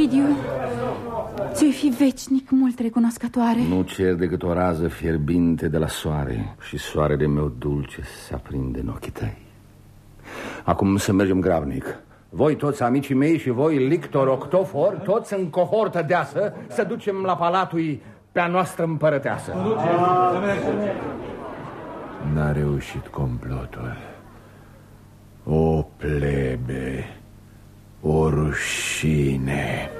Ovidiu, ți fi veșnic mult recunoscătoare. Nu cer decât o rază fierbinte de la soare Și soarele meu dulce se aprinde în ochii tăi Acum să mergem gravnic. Voi toți amicii mei și voi, Lictor, Octofor, toți în cohortă deasă, să ducem la palatului pe a noastră împărăteasă. N-a reușit complotul. O plebe, o rușine.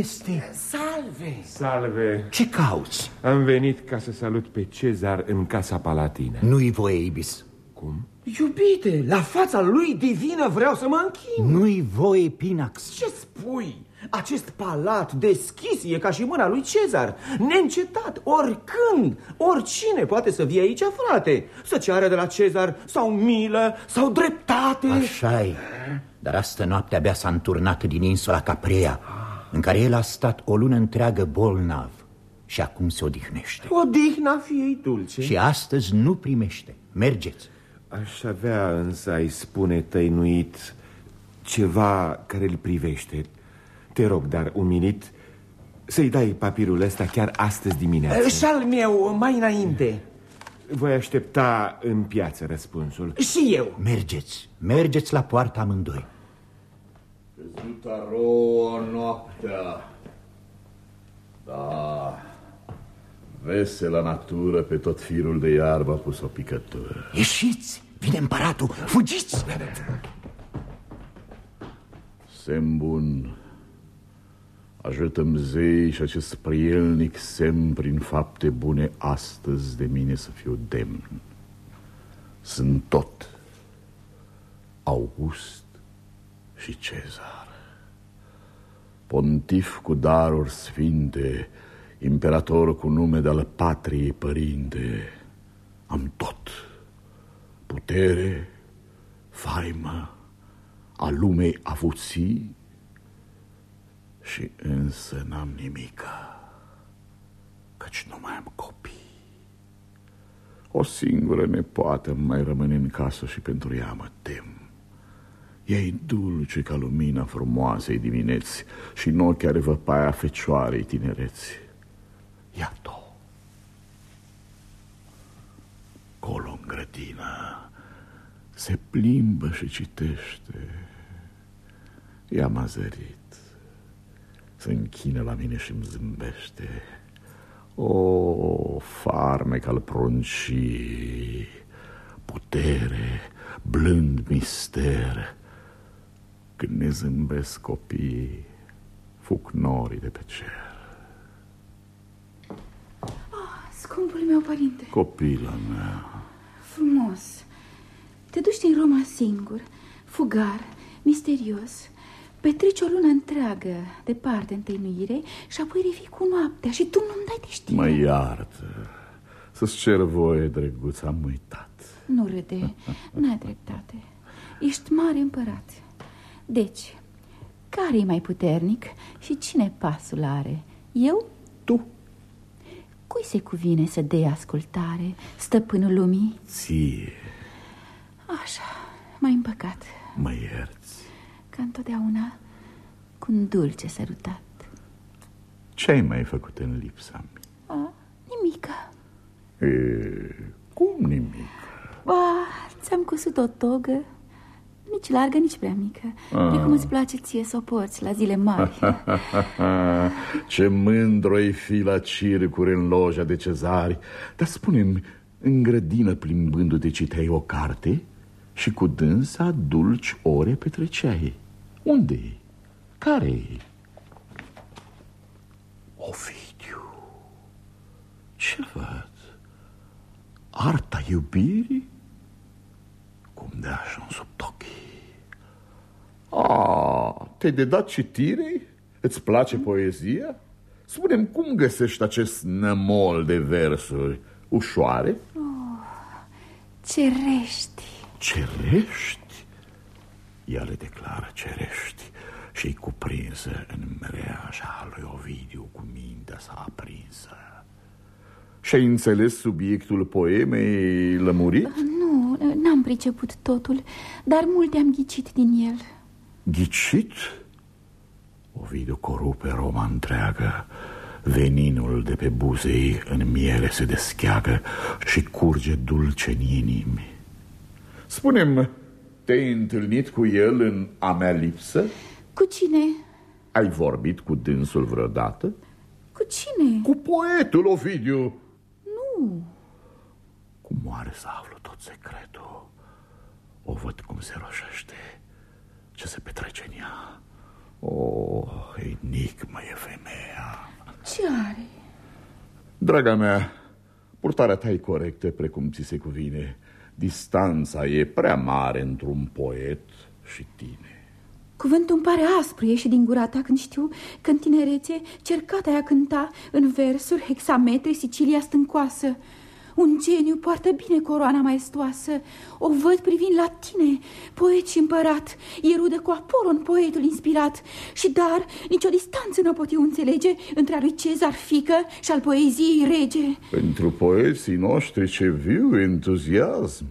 Este? Salve! Salve! Ce cauți? Am venit ca să salut pe Cezar în casa palatină. Nu-i voie, Ibis. Cum? Iubite, la fața lui divină vreau să mă închin. Nu-i voie, Pinax. Ce spui? Acest palat deschis e ca și mâna lui Cezar, neîncetat, oricând, oricine poate să vie aici, frate, să ceară de la Cezar sau milă sau dreptate. așa -i. Dar astă noapte abia s-a înturnat din insula Caprea, în care el a stat o lună întreagă bolnav și acum se odihnește. Odihna fiei dulce. Și astăzi nu primește. Mergeți. Aș avea însă, ai spune tăinuit, ceva care îl privește. Te rog, dar umilit, să-i dai papirul ăsta chiar astăzi dimineață. Și șal meu, mai înainte. Voi aștepta în piață răspunsul. Și eu. Mergeți, mergeți la poarta amândoi. Căzuta rouă noaptea. Da, veselă natură pe tot firul de iarbă a pus o picătură. Ieșiți, vine împăratul, fugiți! Semn bun, ajută-mi zei și acest prielnic semn prin fapte bune astăzi de mine să fiu demn. Sunt tot August și Cezar. Pontif cu daruri sfinte, imperator cu nume de-al patriei părinte, am tot. Putere, faimă, a lumei avuții și însă n-am nimica, căci nu mai am copii. O singură nepoată îmi mai rămâne în casă și pentru ea mă tem. Ei dulce ca lumina frumoasei dimineți și în ochi are văpaia fecioarei tinereți. Iată-o. Colo în grădină se plimbă și citește. I-a m-a zărit. Se închină la mine și îmi zâmbește. O, farmec al pruncii, putere, blând mister. Când ne zâmbesc copiii, fug norii de pe cer. Scumpul meu părinte, Copila mea, frumos. Te duci din Roma singur, fugar, misterios Petreci o lună întreagă departe în tăinuire Și apoi revii cu noaptea și tu nu-mi dai de știre. Mă iartă. Să-ți cer voie, drăguț, am uitat. Nu râde, n-ai dreptate. Ești mare împărat Deci, care e mai puternic și cine pasul are? Eu? Tu Cui se cuvine să dea ascultare, stăpânul lumii? Ție Așa, mai împăcat mă ierți. Ca întotdeauna cu un dulce sărutat Ce ai mai făcut în lipsa mea? A, nimică E, cum nimic? Ba, ți-am cusut o togă Nici largă, nici prea mică Ah. Precum îți place ție să o porți la zile mari Ce mândru ai fi la circuri în loja de cezari Dar spune-mi, în grădină plimbându-te citeai o carte Și cu dânsa dulci ore petreceai unde e? care e? Ovidiu Ce văd? Arta iubirii? Cum de ajuns sub ochii Ah, te-ai de dat citire? Îți place poezia? Spune-mi cum găsești acest nămol de versuri ușoare? Cerești Cerești? Ea le declară cerești și-i cuprinsă în mreaja lui Ovidiu cu mintea sa aprinsă. Și-ai înțeles subiectul poemei lămurit? Nu, n-am priceput totul, dar multe am ghicit din el. Ghicit? Ovidiu corupe Roma întreagă, veninul de pe buzei în miele se descheagă și curge dulce în inimi. Spune-mi, te-ai întâlnit cu el în a mea lipsă? Cu cine? Ai vorbit cu dânsul vreodată? Cu cine? Cu poetul Ovidiu. Nu. Cum moare să aflu tot secretul. O văd cum se roșește. Ce se petrece în ea. O, oh, enigmă e femeia. Ce are? Draga mea, purtarea ta e corectă precum ți se cuvine. Distanța e prea mare într-un poet și tine. Cuvântul îmi pare aspru, ieși din gura ta când știu că în tinerețe cercata aia cânta în versuri hexametre Sicilia stâncoasă. Un geniu poartă bine coroana maestoasă. O văd privind la tine, poet și împărat. E rudă cu Apolon, poetul inspirat. Și dar nicio distanță nu pot eu înțelege între a lui Cezar fică și al poeziei rege. Pentru poeții noștri ce viu entuziasm.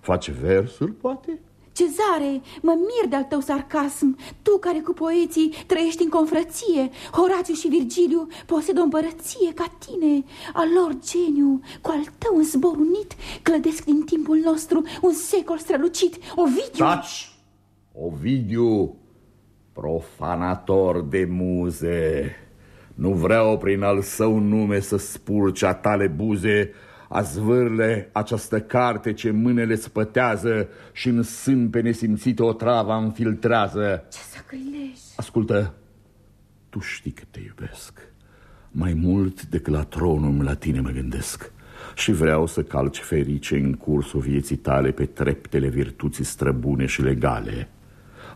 Face versuri, poate? Cezare, mă mir de-al tău sarcasm. Tu care cu poeții trăiești în confrăție Horațiu și Virgiliu posedă o împărăție ca tine. Al lor geniu, cu al tău în zbor unit Clădesc din timpul nostru un secol strălucit. Ovidiu! Taci! Ovidiu, profanator de muze Nu vreau prin al său nume să spurce a tale buze a zvârle această carte ce mânele spătează și în sân pe nesimțită o travă înfiltrează. Ce să căilești? Ascultă, tu știi că te iubesc. Mai mult decât la tronul la tine mă gândesc. Și vreau să calci ferice în cursul vieții tale pe treptele virtuții străbune și legale.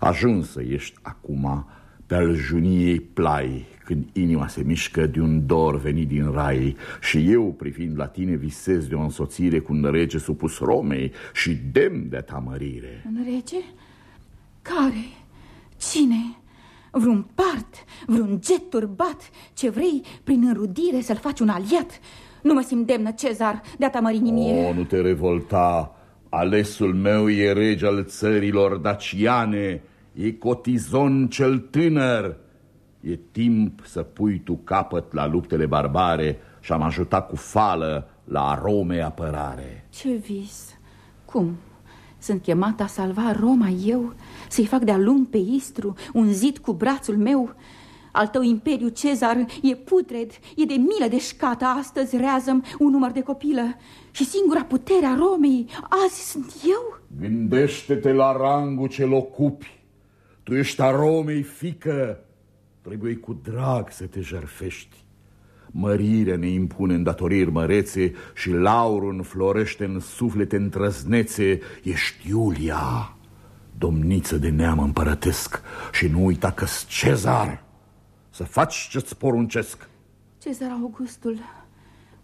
Ajunsă ești acum pe al juniei plai, când inima se mișcă de un dor venit din rai și eu, privind la tine, visez de o însoțire cu un rege supus Romei și demn de tamărire. Un rege? Care? Cine? Vreun part? Vreun jet turbat? Ce vrei prin înrudire să-l faci un aliat? Nu mă simt demnă, Cezar, de a tamări nimie. O, nu te revolta. Alesul meu e rege al țărilor daciane, e cotizon cel tânăr. E timp să pui tu capăt la luptele barbare și am ajutat cu fală la Rome apărare. Ce vis? Cum? Sunt chemat a salva Roma eu? Să-i fac de-a lung pe Istru un zid cu brațul meu? Al tău imperiu, Cezar, e putred, e de milă de șcată Astăzi reazăm un număr de copilă Și singura putere a Romei, azi sunt eu? Gândește-te la rangul ce-l ocupi Tu ești a Romei, fică Trebuie cu drag să te jerfești. Mărirea ne impune îndatoriri mărețe și laurul înflorește în suflete întrăznețe. Ești Iulia, domniță de neam împărătesc și nu uita că Cezar. Să faci ce-ți poruncesc. Cezar Augustul,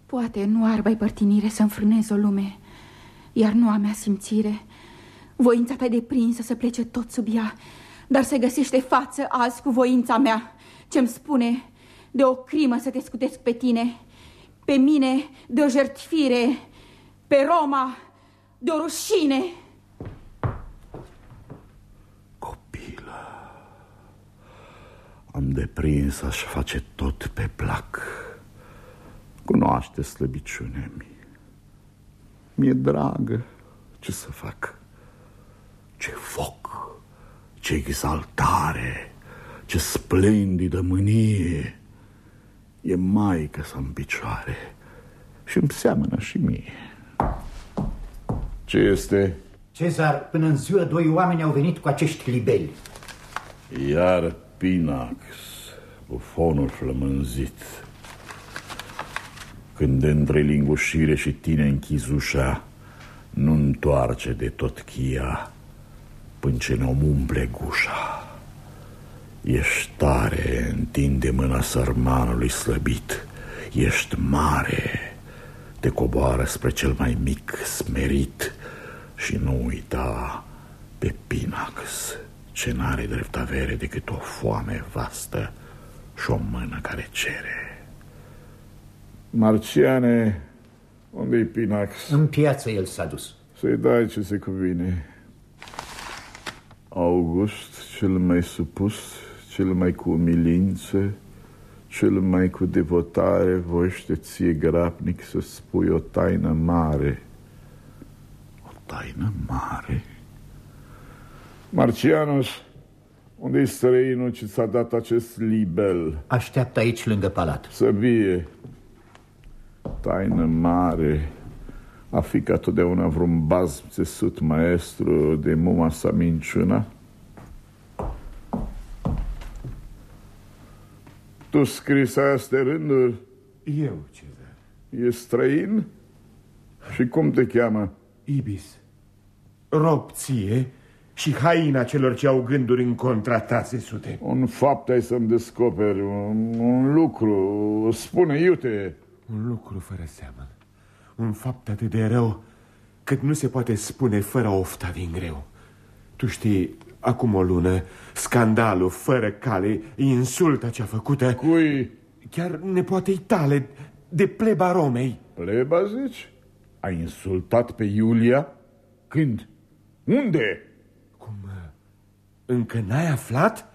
poate nu ar mai părtinire să înfrânez o lume, iar nu a mea simțire. Voința ta de prinsă să plece tot sub ea, dar se găsește față azi cu voința mea. Ce-mi spune? De o crimă să te scutesc pe tine. Pe mine de o jertfire. Pe Roma de o rușine. Copilă Am deprins aș face tot pe plac. Cunoaște slăbiciunea mi Mi-e dragă Ce să fac? Ce foc ce exaltare, ce splendidă mânie. E maică să în picioare și îmi seamănă și mie. Ce este? Cezar, până în ziua doi oameni au venit cu acești libeli. Iar Pinax, bufonul flămânzit. Când de între lingușire și tine închizi ușa, nu întoarce de tot chia până ce ne-om umple gușa. Ești tare, întinde mâna sărmanului slăbit. Ești mare, te coboară spre cel mai mic smerit și nu uita pe Pinax, ce n-are drept avere decât o foame vastă și o mână care cere. Marciane, unde-i Pinax? În piață el s-a dus. Să-i dai ce se cuvine. August, cel mai supus, cel mai cu umilință, cel mai cu devotare, voiește ție grapnic să spui o taină mare. O taină mare? Marcianus, unde e străinul ce ți-a dat acest libel? Așteaptă aici lângă palat. Să vie. Taină mare. A fi ca totdeauna vreun baz țesut maestru de muma sa minciuna? Tu scris astea rânduri? Eu, Cezar. E străin? Și cum te cheamă? Ibis. Rob ție și haina celor ce au gânduri în contra ta, sesute. Un fapt ai să-mi descoperi, un, un lucru. Spune, iute. Un lucru fără seamă. Un fapt atât de rău cât nu se poate spune fără ofta din greu. Tu știi, acum o lună, scandalul fără cale, insulta cea făcută... Cui? Chiar nepoatei tale, de pleba Romei. Pleba, zici? Ai insultat pe Iulia? Când? Unde? Cum? Încă n-ai aflat?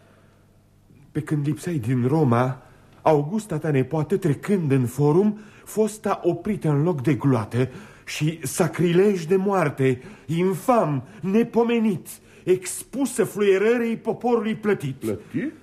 Pe când lipsai din Roma, Augusta ta nepoată, trecând în forum, fosta oprită în loc de gloată și sacrilej de moarte, infam, nepomenit, expusă fluierării poporului plătit. Plătit?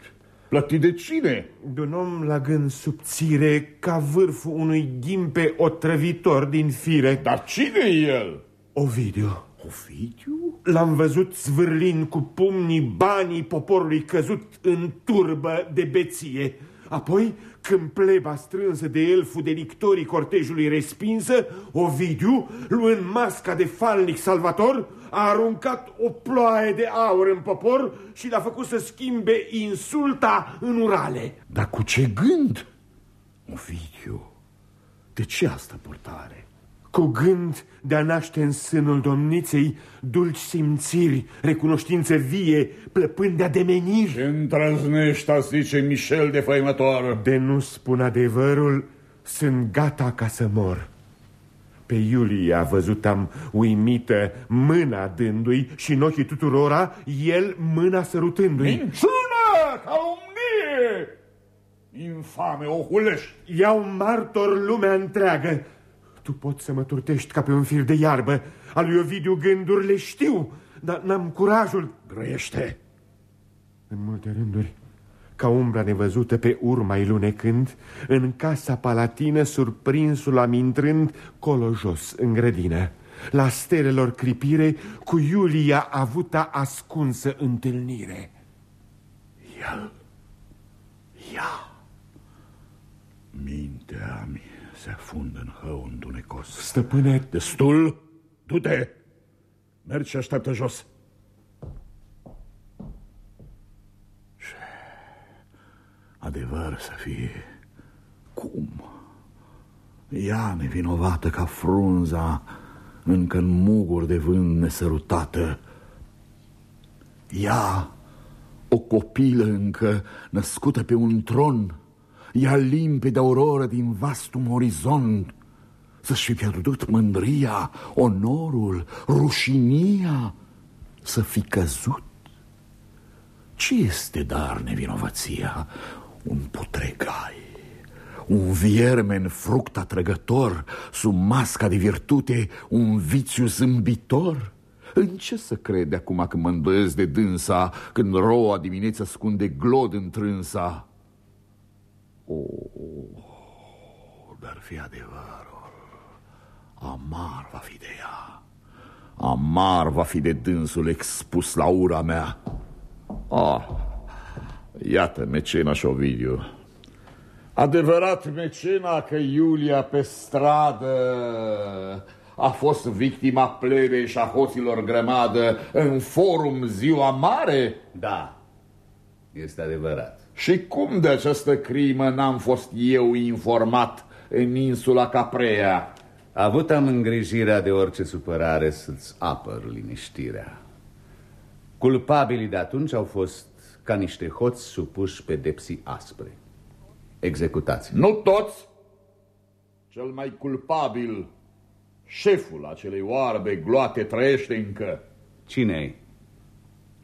Plătit de cine? De un om la gând subțire, ca vârful unui ghimpe otrăvitor din fire. Dar cine e el? Ovidiu. Ovidiu? L-am văzut zvârlind cu pumnii banii poporului căzut în turbă de beție. Apoi, când pleba strânsă de elful delictorii cortejului respinsă, Ovidiu, luând masca de falnic salvator, a aruncat o ploaie de aur în popor și l-a făcut să schimbe insulta în urale. Dar cu ce gând? Ovidiu, de ce asta purtare? Cu gând de a naște în sânul domniței dulci simțiri, recunoștință vie, plăpând de ademeniri. Ce îndrăznești a zice Michel de făimător? De nu spun adevărul, sunt gata ca să mor. Pe Iulia văzut am uimită mâna dându-i și în ochii tuturora el mâna sărutându-i. Minciună! Calumnie! Infame, o hulești! Iau martor lumea întreagă. Tu poți să mă turtești ca pe un fir de iarbă. Al lui Ovidiu gândurile știu, dar n-am curajul. Grăiește! În multe rânduri, ca umbra nevăzută pe urma-i lunecând, în casa palatină surprinsul am intrând colo jos în grădină. La stelelor cripire, cu Iulia avuta ascunsă întâlnire. El, ea, mintea mi se afundă în hău întunecos. Stăpâne... Destul? Du-te! Mergi și așteaptă jos. Ce adevăr să fie. Cum? Ea nevinovată ca frunza, încă în muguri de vânt nesărutată. Ea, o copilă încă născută pe un tron, ea limpede auroră din vastul orizont, să-și fi pierdut mândria, onorul, rușinia, să fi căzut. Ce este dar nevinovăția? Un putregai, un viermen fruct atrăgător, sub masca de virtute, un viciu zâmbitor? În ce să crede acum că mă îndoiesc de dânsa, când roa dimineața ascunde glod întrânsa? Oh, dar fi adevărul. Amar va fi de ea. Amar va fi de dânsul expus la ura mea. Ah, iată mecena și Ovidiu. Adevărat mecena că Iulia pe stradă a fost victima plebei și a hoților grămadă în forum ziua mare? Da, este adevărat. Și cum de această crimă n-am fost eu informat în insula Caprea? Avut am îngrijirea de orice supărare să-ți apăr liniștirea. Culpabilii de atunci au fost ca niște hoți supuși pedepsii aspre. Executați. Nu toți! Cel mai culpabil, șeful acelei oarbe gloate, trăiește încă. cine e?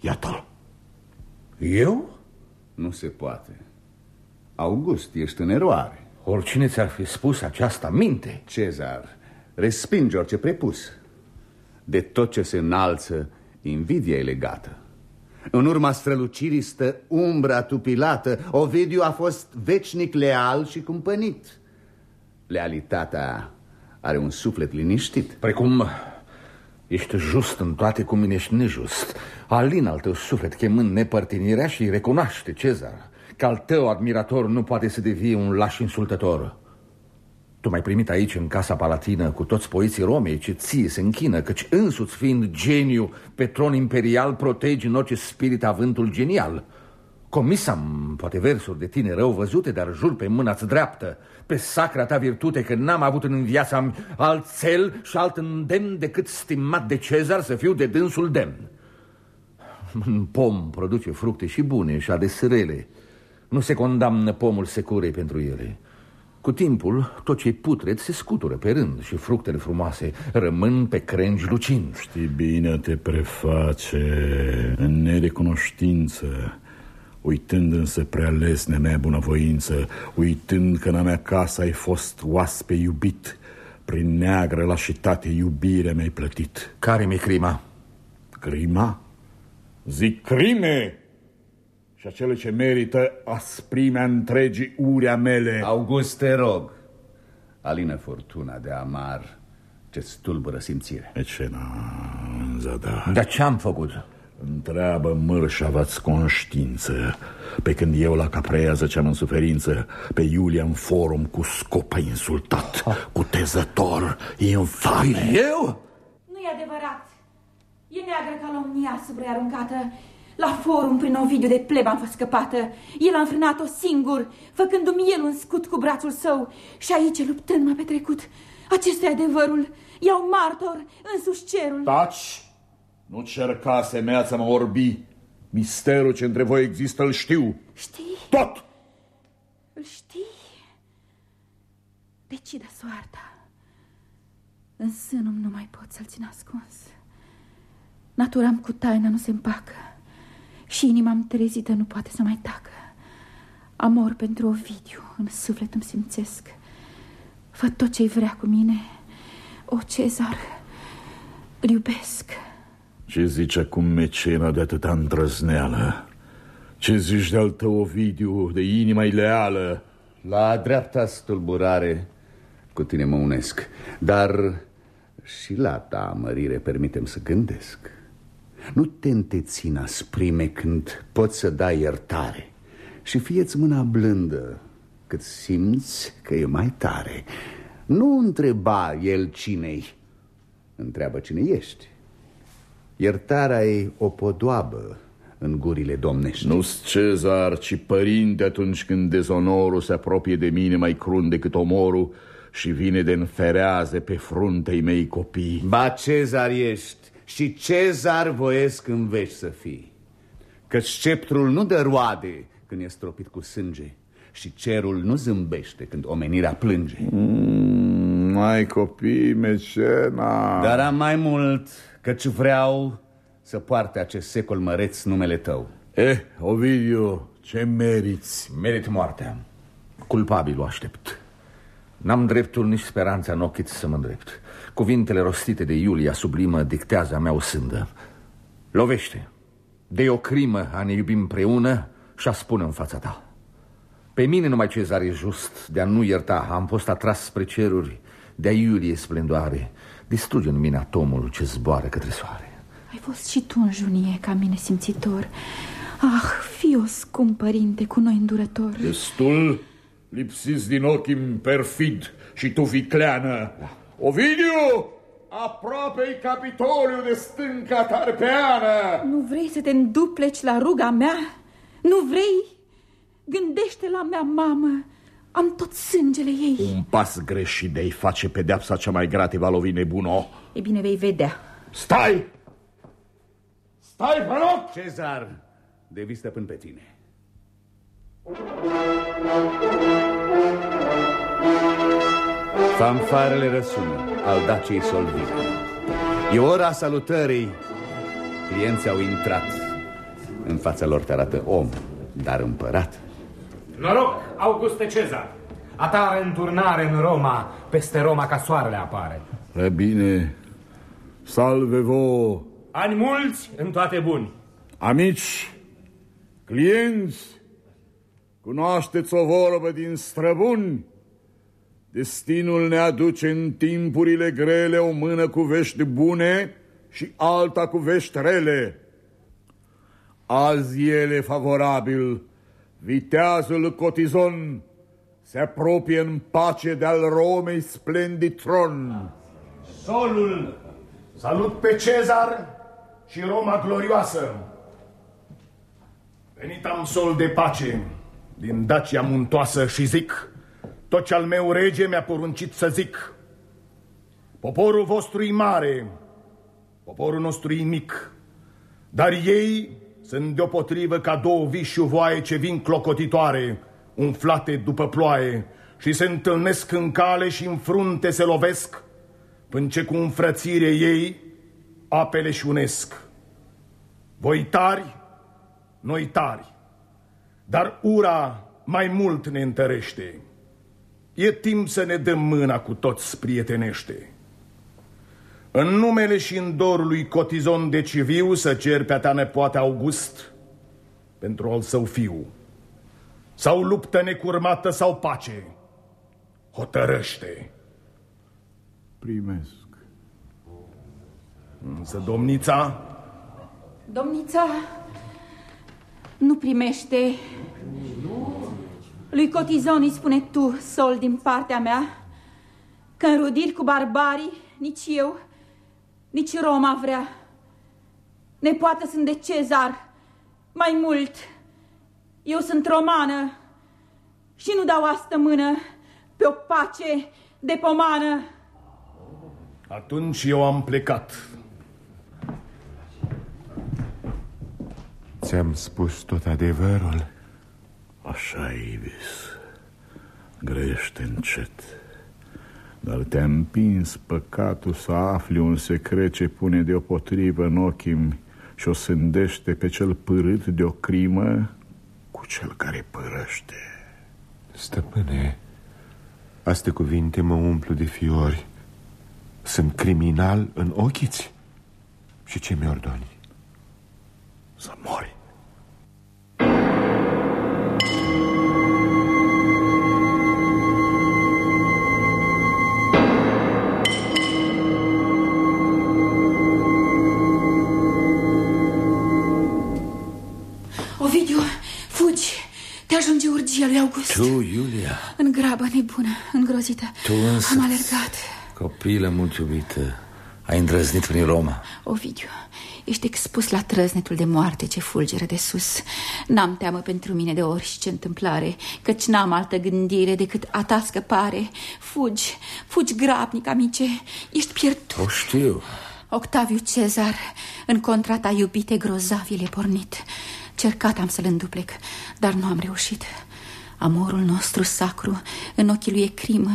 Iată-l. Eu? Nu se poate. August, ești în eroare. Oricine ți-ar fi spus aceasta minte. Cezar, respinge orice prepus. De tot ce se înalță, invidia e legată. În urma strălucirii stă umbra tupilată. Ovidiu a fost veșnic leal și cumpănit. Lealitatea are un suflet liniștit. Precum ești just în toate cum ești nejust. Alin al tău suflet chemând nepărtinirea și recunoaște, Cezar, că al tău admirator nu poate să devie un laș insultător. Tu m-ai primit aici, în casa palatină, cu toți poeții Romei ce ție se închină, căci însuți fiind geniu pe tron imperial, protegi în orice spirit avântul genial. Comisam poate versuri de tine rău văzute, dar jur pe mâna-ți dreaptă, pe sacra ta virtute, că n-am avut în viața alt cel și alt îndemn decât stimat de Cezar să fiu de dânsul demn. Un pom produce fructe și bune și adesrele. Nu se condamnă pomul securei pentru ele. Cu timpul, tot ce putred se scutură pe rând și fructele frumoase rămân pe crengi lucind. Știi bine te preface în nerecunoștință, uitând însă prea lesne mea bunăvoință, uitând că în a mea casă ai fost oaspe iubit, prin neagră lașitate iubire mi-ai plătit. Care mi-e crima? Crima? Zic crime! și acele ce merită asprimea întregii urea mele. August, te rog, alină fortuna de amar ce-ți tulbură simțire. E ce n zada. Dar ce-am făcut? Întreabă mărșava-ți conștiință Pe când eu la Caprea zăceam în suferință Pe Iulia în forum cu scop a insultat Cu tezător, infame Eu? Nu e adevărat E neagră calomnia sub aruncată la forum, prin Ovidiu de pleb am fost scăpată. El a înfrânat-o singur, făcându-mi el un scut cu brațul său. Și aici, luptând, m-a petrecut. Acesta e adevărul. Iau martor, însuși cerul. Taci! Nu cerca semea să mă orbi. Misterul ce între voi există îl știu. Știi? Tot! Îl știi? Decide soarta. În sânul nu mai pot să-l țin ascuns. Natura cu taina nu se împacă și inima am trezită nu poate să mai tacă. Amor pentru Ovidiu, în suflet îmi simțesc. Fă tot ce-i vrea cu mine. O, Cezar, îl iubesc. Ce zici acum mecena de atâta îndrăzneală? Ce zici de-al tău, Ovidiu, de inima leală? La dreapta stulburare cu tine mă unesc, dar și la ta mărire permitem să gândesc. Nu te întețina asprime când poți să dai iertare. Și fieți mâna blândă cât simți că e mai tare. Nu întreba el cine-i, întreabă cine ești. Iertarea e o podoabă în gurile domnești. Nu-s Cezar, ci părinte atunci când dezonorul se apropie de mine mai crunt decât omorul și vine de înferează pe fruntei mei copii. Ba, Cezar ești, și Cezar voiesc în veci să fii. Că sceptrul nu dă roade când e stropit cu sânge și cerul nu zâmbește când omenirea plânge. Mm, mai copii, mecena... Dar am mai mult, căci vreau să poarte acest secol măreț numele tău. Eh, Ovidiu, ce meriți? Merit moartea. Culpabilul aștept. N-am dreptul nici speranța în ochii să mă îndrept. Cuvintele rostite de Iulia sublimă dictează a mea o sândă. Lovește. De o crimă a ne iubi împreună și a spune în fața ta. Pe mine numai Cezar e just de a nu ierta. Am fost atras spre ceruri de a Iulie splendoare. Distruge în mine atomul ce zboară către soare. Ai fost și tu în junie ca mine simțitor. Ah, fi o scump părinte cu noi îndurător. Destul, lipsiți din ochii perfid și tu vicleană. Da. Ovidiu! Aproape-i Capitoliu de stânca tarpeană! Nu vrei să te îndupleci la ruga mea? Nu vrei? Gândește la mea mamă. Am tot sângele ei. Un pas greșit de-i face pedeapsa cea mai grativă a lovi nebuno. E bine, vei vedea. Stai! Hai, proroc! Cezar, devii stăpân pe tine. Fanfarele răsună al Daciei Solvire. E ora salutării. Clienții au intrat. În fața lor te arată om, dar împărat. Noroc, Auguste Cezar! A ta înturnare în Roma, peste Roma ca soarele apare. E bine, salve vo! Ani mulți în toate buni. Amici, clienți, cunoașteți o vorbă din străbuni? Destinul ne aduce în timpurile grele o mână cu vești bune și alta cu vești rele. Azi ele favorabil, viteazul cotizon se apropie în pace de-al Romei splendid tron. Solul, salut pe Cezar și Roma glorioasă. Venit am sol de pace din Dacia muntoasă și zic, tot ce al meu rege mi-a poruncit să zic. Poporul vostru e mare, poporul nostru e mic, dar ei sunt deopotrivă ca două vișuvoaie ce vin clocotitoare, umflate după ploaie, și se întâlnesc în cale și în frunte se lovesc, până ce cu înfrățire ei apele și unesc. Voi tari, noi tari, dar ura mai mult ne întărește. E timp să ne dăm mâna cu toți prietenește. În numele și în dorul lui Cotizon de Civiu să cer pe-a ta nepoate August pentru al său fiu. Sau luptă necurmată sau pace, hotărăște. Primesc. Însă domnița... Domnița nu primește. Lui Cotizon îi spune tu, sol din partea mea, că înrudiri cu barbarii, nici eu, nici Roma vrea. Nepoată sunt de Cezar, mai mult, eu sunt romană și nu dau astă mână pe o pace de pomană. Atunci eu am plecat. Ți-am spus tot adevărul. Așa, Ibis. Grește încet. Dar te-a împins păcatul să afli un secret ce pune deopotrivă în ochii și o sândește pe cel părât de o crimă cu cel care părăște. Stăpâne, Aste cuvinte mă umplu de fiori. Sunt criminal în ochiți? Și ce mi ordoni? Să mori. Te ajunge urgia lui August. Tu, Iulia, În grabă nebună, îngrozită. tu însă, Am alergat. copilă mult iubită, ai îndrăznit prin Roma. Ovidiu, ești expus la trăznetul de moarte ce fulgeră de sus. N-am teamă pentru mine de orice întâmplare, căci n-am altă gândire decât a ta scăpare. Fugi, fugi grabnic, amice, ești pierdut. O știu. Octaviu Cezar, în contra ta iubite grozavile pornit. Cercat am să-l înduplec, dar nu am reușit. Amorul nostru sacru în ochii lui e crimă.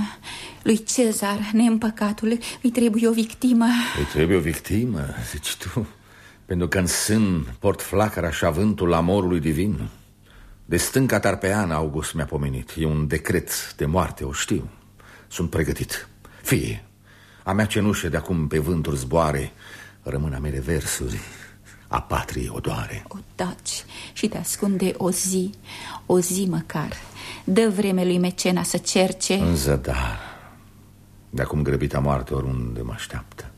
Lui Cezar, neîmpăcatul, îi trebuie o victimă. Îi trebuie o victimă, zici tu. Pentru că în sân port flacăra și avântul amorului divin. De stânca tarpeană August mi-a pomenit. E un decret de moarte, o știu. Sunt pregătit. Fie, a mea cenușă de acum pe vânturi zboare Rămân a mele versuri A patriei odoare O taci și te ascunde o zi, o zi măcar. Dă vreme lui Mecena să cerce. În zadar De acum grăbita moarte oriunde mă așteaptă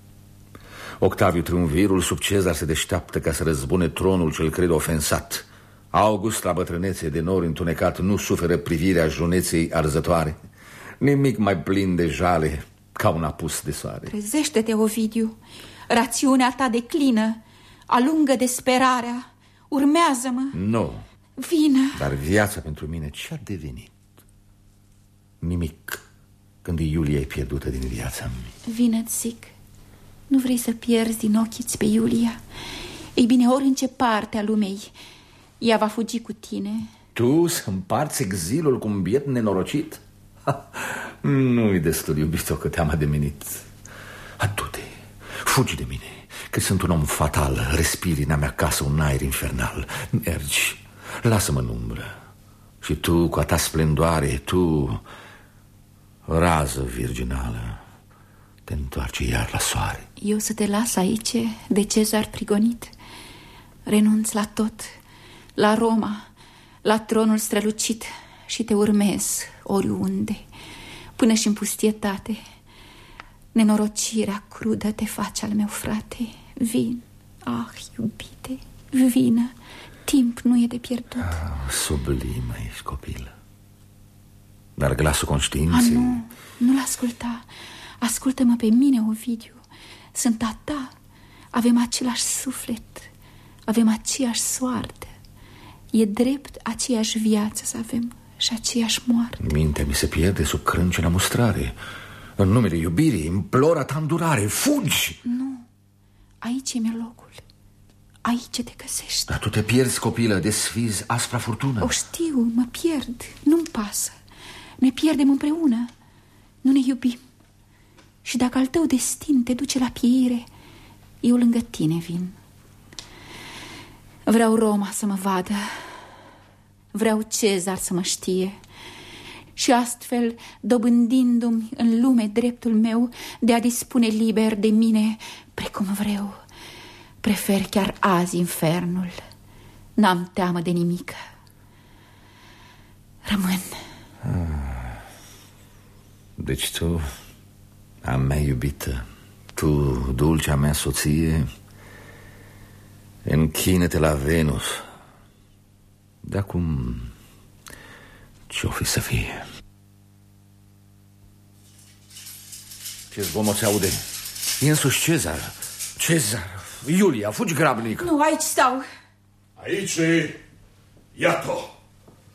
Octaviu triumvirul sub Cezar se deșteaptă Ca să răzbune tronul cel cred ofensat August la bătrânețe de nori întunecat Nu suferă privirea juneței arzătoare Nimic mai plin de jale Ca un apus de soare Trezește-te, Ovidiu. Rațiunea ta declină. Alungă desperarea. Urmează-mă. Nu, Vină. dar viața pentru mine ce-a devenit? Nimic Când Iulia e pierdută din viața mea Vină-ți zic. Nu vrei să pierzi din ochii pe Iulia? Ei bine, ori în ce parte a lumei ea va fugi cu tine Tu să împarți exilul cu un biet nenorocit? Nu-i destul, iubito, că te-am ademenit Adu-te, fugi de mine Că sunt un om fatal. Respiri în a mea casă un aer infernal. Mergi, lasă-mă în umbră. Și tu, cu a ta splendoare, tu Rază virginală Te întoarce iar la soare. Eu să te las aici de cezar prigonit. Renunț la tot La Roma La tronul strălucit Și te urmez oriunde Până și în pustietate. Nenorocirea crudă te face al meu frate Vin, ah, iubite, vină. Timp nu e de pierdut. Ah, Sublimă ești copilă Dar glasul conștiinței ah, nu, nu-l asculta. Ascultă-mă pe mine, Ovidiu. Sunt a ta. Avem același suflet. Avem aceeași soartă. E drept aceeași viață să avem Și aceeași moarte. Mintea mi se pierde sub crâncena mustrare. În numele iubirii implora ta îndurare. Fugi! Nu, aici mi-e locul Aici te găsești. Dar tu te pierzi, copilă, desfizi aspra furtună. O știu, mă pierd, nu-mi pasă. Ne pierdem împreună Nu ne iubim. Și dacă al tău destin te duce la pieire Eu lângă tine vin. Vreau Roma să mă vadă Vreau Cezar să mă știe. Și astfel, dobândindu-mi în lume dreptul meu de a dispune liber de mine precum vreau, prefer chiar azi infernul. N-am teamă de nimic. Rămân. Deci tu, a mea iubită, tu, dulcea mea soție, închină-te la Venus. De acum, ce-o fi să fie? Ce zgomot se aude? E însuși Cezar. Cezar, Iulia, fugi grabnic. Nu, aici stau. Aici e Iato,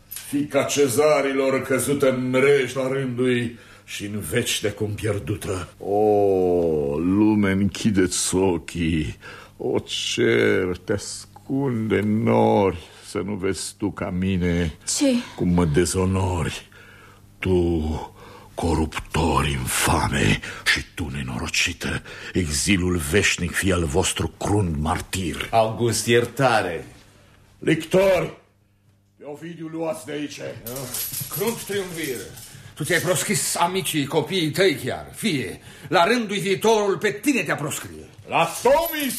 fica cezarilor căzută în mreș la rândui și în veci de cum pierdută. O, lume, închideți ochii, o cer, te ascunde nori, să nu vezi tu ca mine Ce? cum mă dezonori. Tu, coruptori infame și tu, nenorocită, exilul veșnic fie al vostru crund martir. August, iertare. Lictori, pe Ovidiu luați de aici. Crunt triumvir. Tu ți-ai proschis amicii, copiii tăi chiar, fie. La rândul viitorul pe tine te-a proscrie. La Tomis,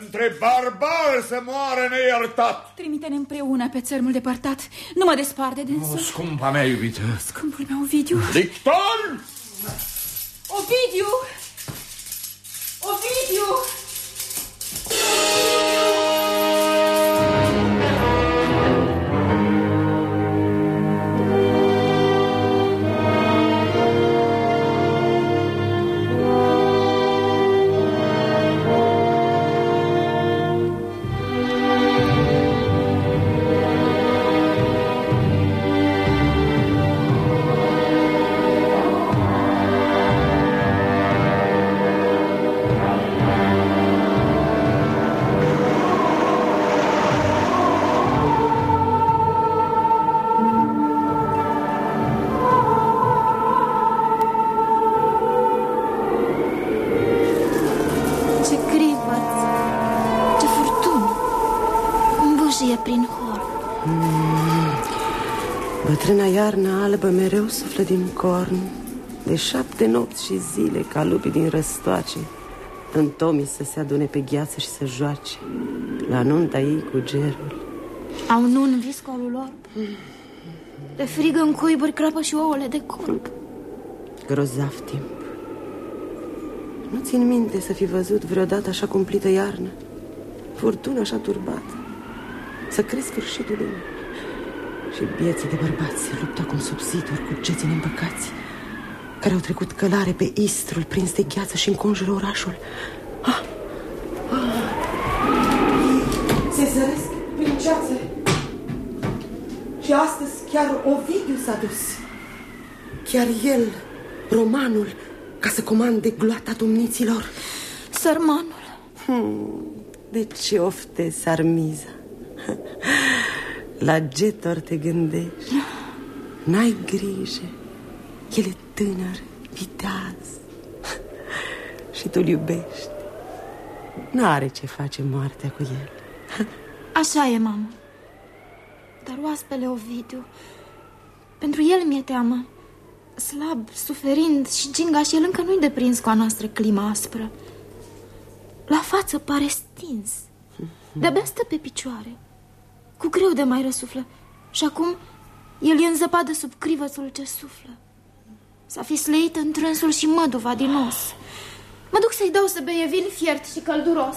între barbari să moară neiertat. Trimite-ne împreună pe țărmul depărtat. Nu mă desparte de O, scumpa mea iubită. Scumpul meu, Ovidiu. Victor! Ovidiu! Ovidiu! Prin hor. Bătrâna iarnă albă mereu suflă din corn. De șapte nopți și zile ca lupii din răstoace. În tomii să se adune pe gheață și să joace. La nunta ei cu gerul. Au nu în viscolul lor? De frigă în cuiburi crapă și ouăle de corp. Grozav timp. Nu țin minte să fi văzut vreodată așa cumplită iarnă. Furtuna așa turbată Să crezi sfârșitul lumii Și bieții de bărbați se luptă acum sub ziduri cu geții împăcați Care au trecut călare pe istrul prins de gheață și înconjură orașul ah! Ah! Se zăresc prin ceață Și astăzi chiar Ovidiu s-a dus Chiar el, romanul, ca să comande gloata domniților Sărmanul hmm. De ce ofte sarmiza? La Getor te gândești N-ai grijă El e tânăr, viteaz Și tu-l iubești N-are ce face moartea cu el Așa e, mamă. Dar oaspele Ovidiu, pentru el mi-e teamă. Slab, suferind și gingaș, el încă nu-i deprins cu a noastră climă aspră. La față pare stins. De-abia stă pe picioare. Cu greu de mai răsuflă. Și acum el e în zăpadă sub crivățul ce suflă. S-a fi sleit întrânsul și măduva din os. Mă duc să-i dau să beie vin fiert și călduros.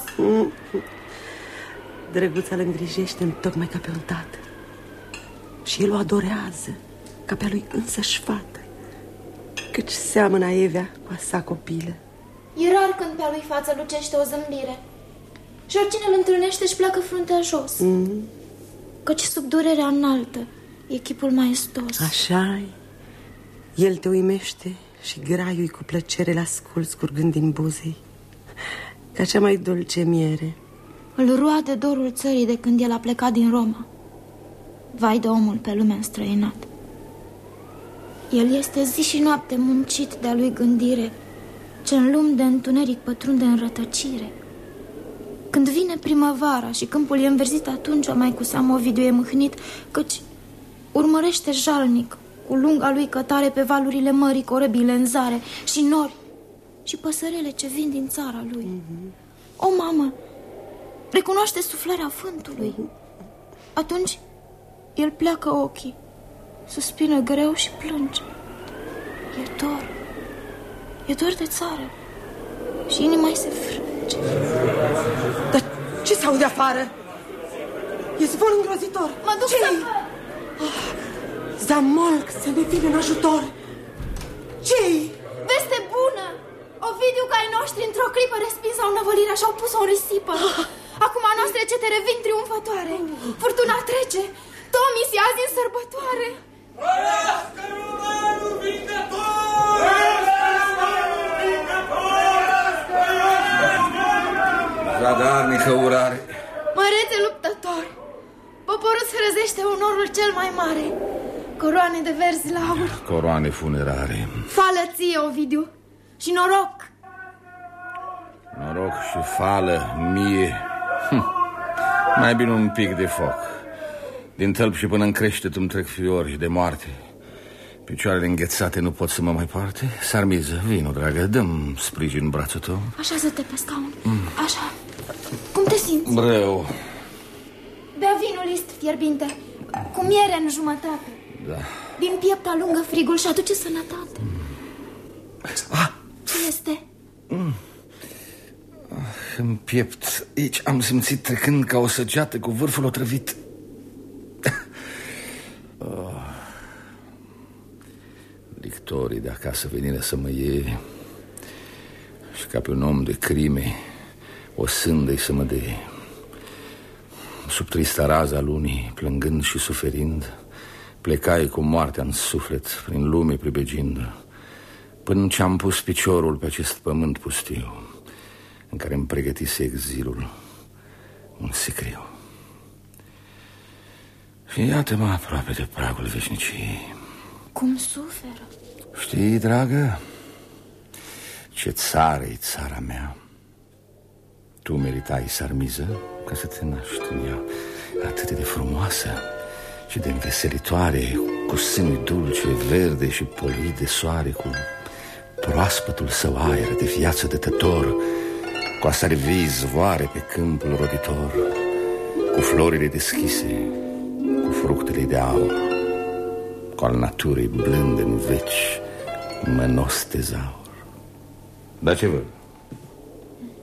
Drăguța îl îngrijește tocmai ca pe un tată Și el o adorează Ca pe a lui însăși fată Căci seamănă Evea cu a sa copilă E rar când pe a lui față lucește o zâmbire. Și oricine îl întâlnește își pleacă fruntea jos. mm, Căci sub durerea înaltă e chipul maestos. așa -i. El te uimește și graiul cu plăcere l-ascult scurgând din buzei Ca cea mai dulce miere Îl roade dorul țării de când el a plecat din Roma. Vai de omul pe lume înstrăinat. El este zi și noapte muncit de-a lui gândire, ce în lumi de întuneric pătrunde în rătăcire. Când vine primăvara și câmpul e înverzit atunci, mai cu seamă Ovidiu e mâhnit, căci urmărește jalnic cu lunga lui cătare pe valurile mării corăbile în zare și nori și păsărele ce vin din țara lui. O, mamă, recunoaște suflarea vântului. Atunci el pleacă ochii, suspină greu și plânge. E dor, e dor de țară și inima îi se frânge. Dar ce se aude afară? E zvon îngrozitor Mă duc ce să Zamolc să ne vină în ajutor ce Veste bună! Ovidiu ca ai noștri într-o clipă respins au năvălirea și au pus-o în risipă. Acum a noastre cete revin triumfătoare. Furtuna trece. Tomii se azi în sărbătoare. Zadarnică urare. Mărețe luptători. Poporul se răzește onorul cel mai mare. Coroane de verzi la aur. Coroane funerare. Fală ție, Ovidiu. Și noroc. Noroc și fală mie. Hm. Mai bine un pic de foc. Din tălp și până în creștet îmi trec fiori de moarte. Picioarele înghețate nu pot să mă mai poarte. Sarmiză, vino, dragă, dăm sprijin în brațul tău. Așează-te pe scaun. Așa. Cum te simți? Rău, Bea vinul list fierbinte. Cu miere în jumătate. da. Din piept alungă frigul și aduce sănătate. Ce este? În piept, aici am simțit trecând ca o săgeată cu vârful otrăvit. Oh. Lictorii de acasă venire să mă iei și ca pe un om de crime o sândă să mă de Sub trista raza lunii, plângând și suferind, plecai cu moartea în suflet, prin lume pribegind, până ce am pus piciorul pe acest pământ pustiu, în care îmi pregătise exilul un sicriu. Și iată-mă aproape de pragul veșniciei. Cum suferă? Știi, dragă, ce țară e țara mea? Tu meritai sarmiză ca să te naști în ea Atât de frumoasă și de înveselitoare Cu sânul dulce, verde și polit de soare Cu proaspătul său aer de viață dătător Cu asta de vii zvoare pe câmpul roditor Cu florile deschise, cu fructele de aur Cu al naturii blând în veci, mănos tezaur Dar ce văd?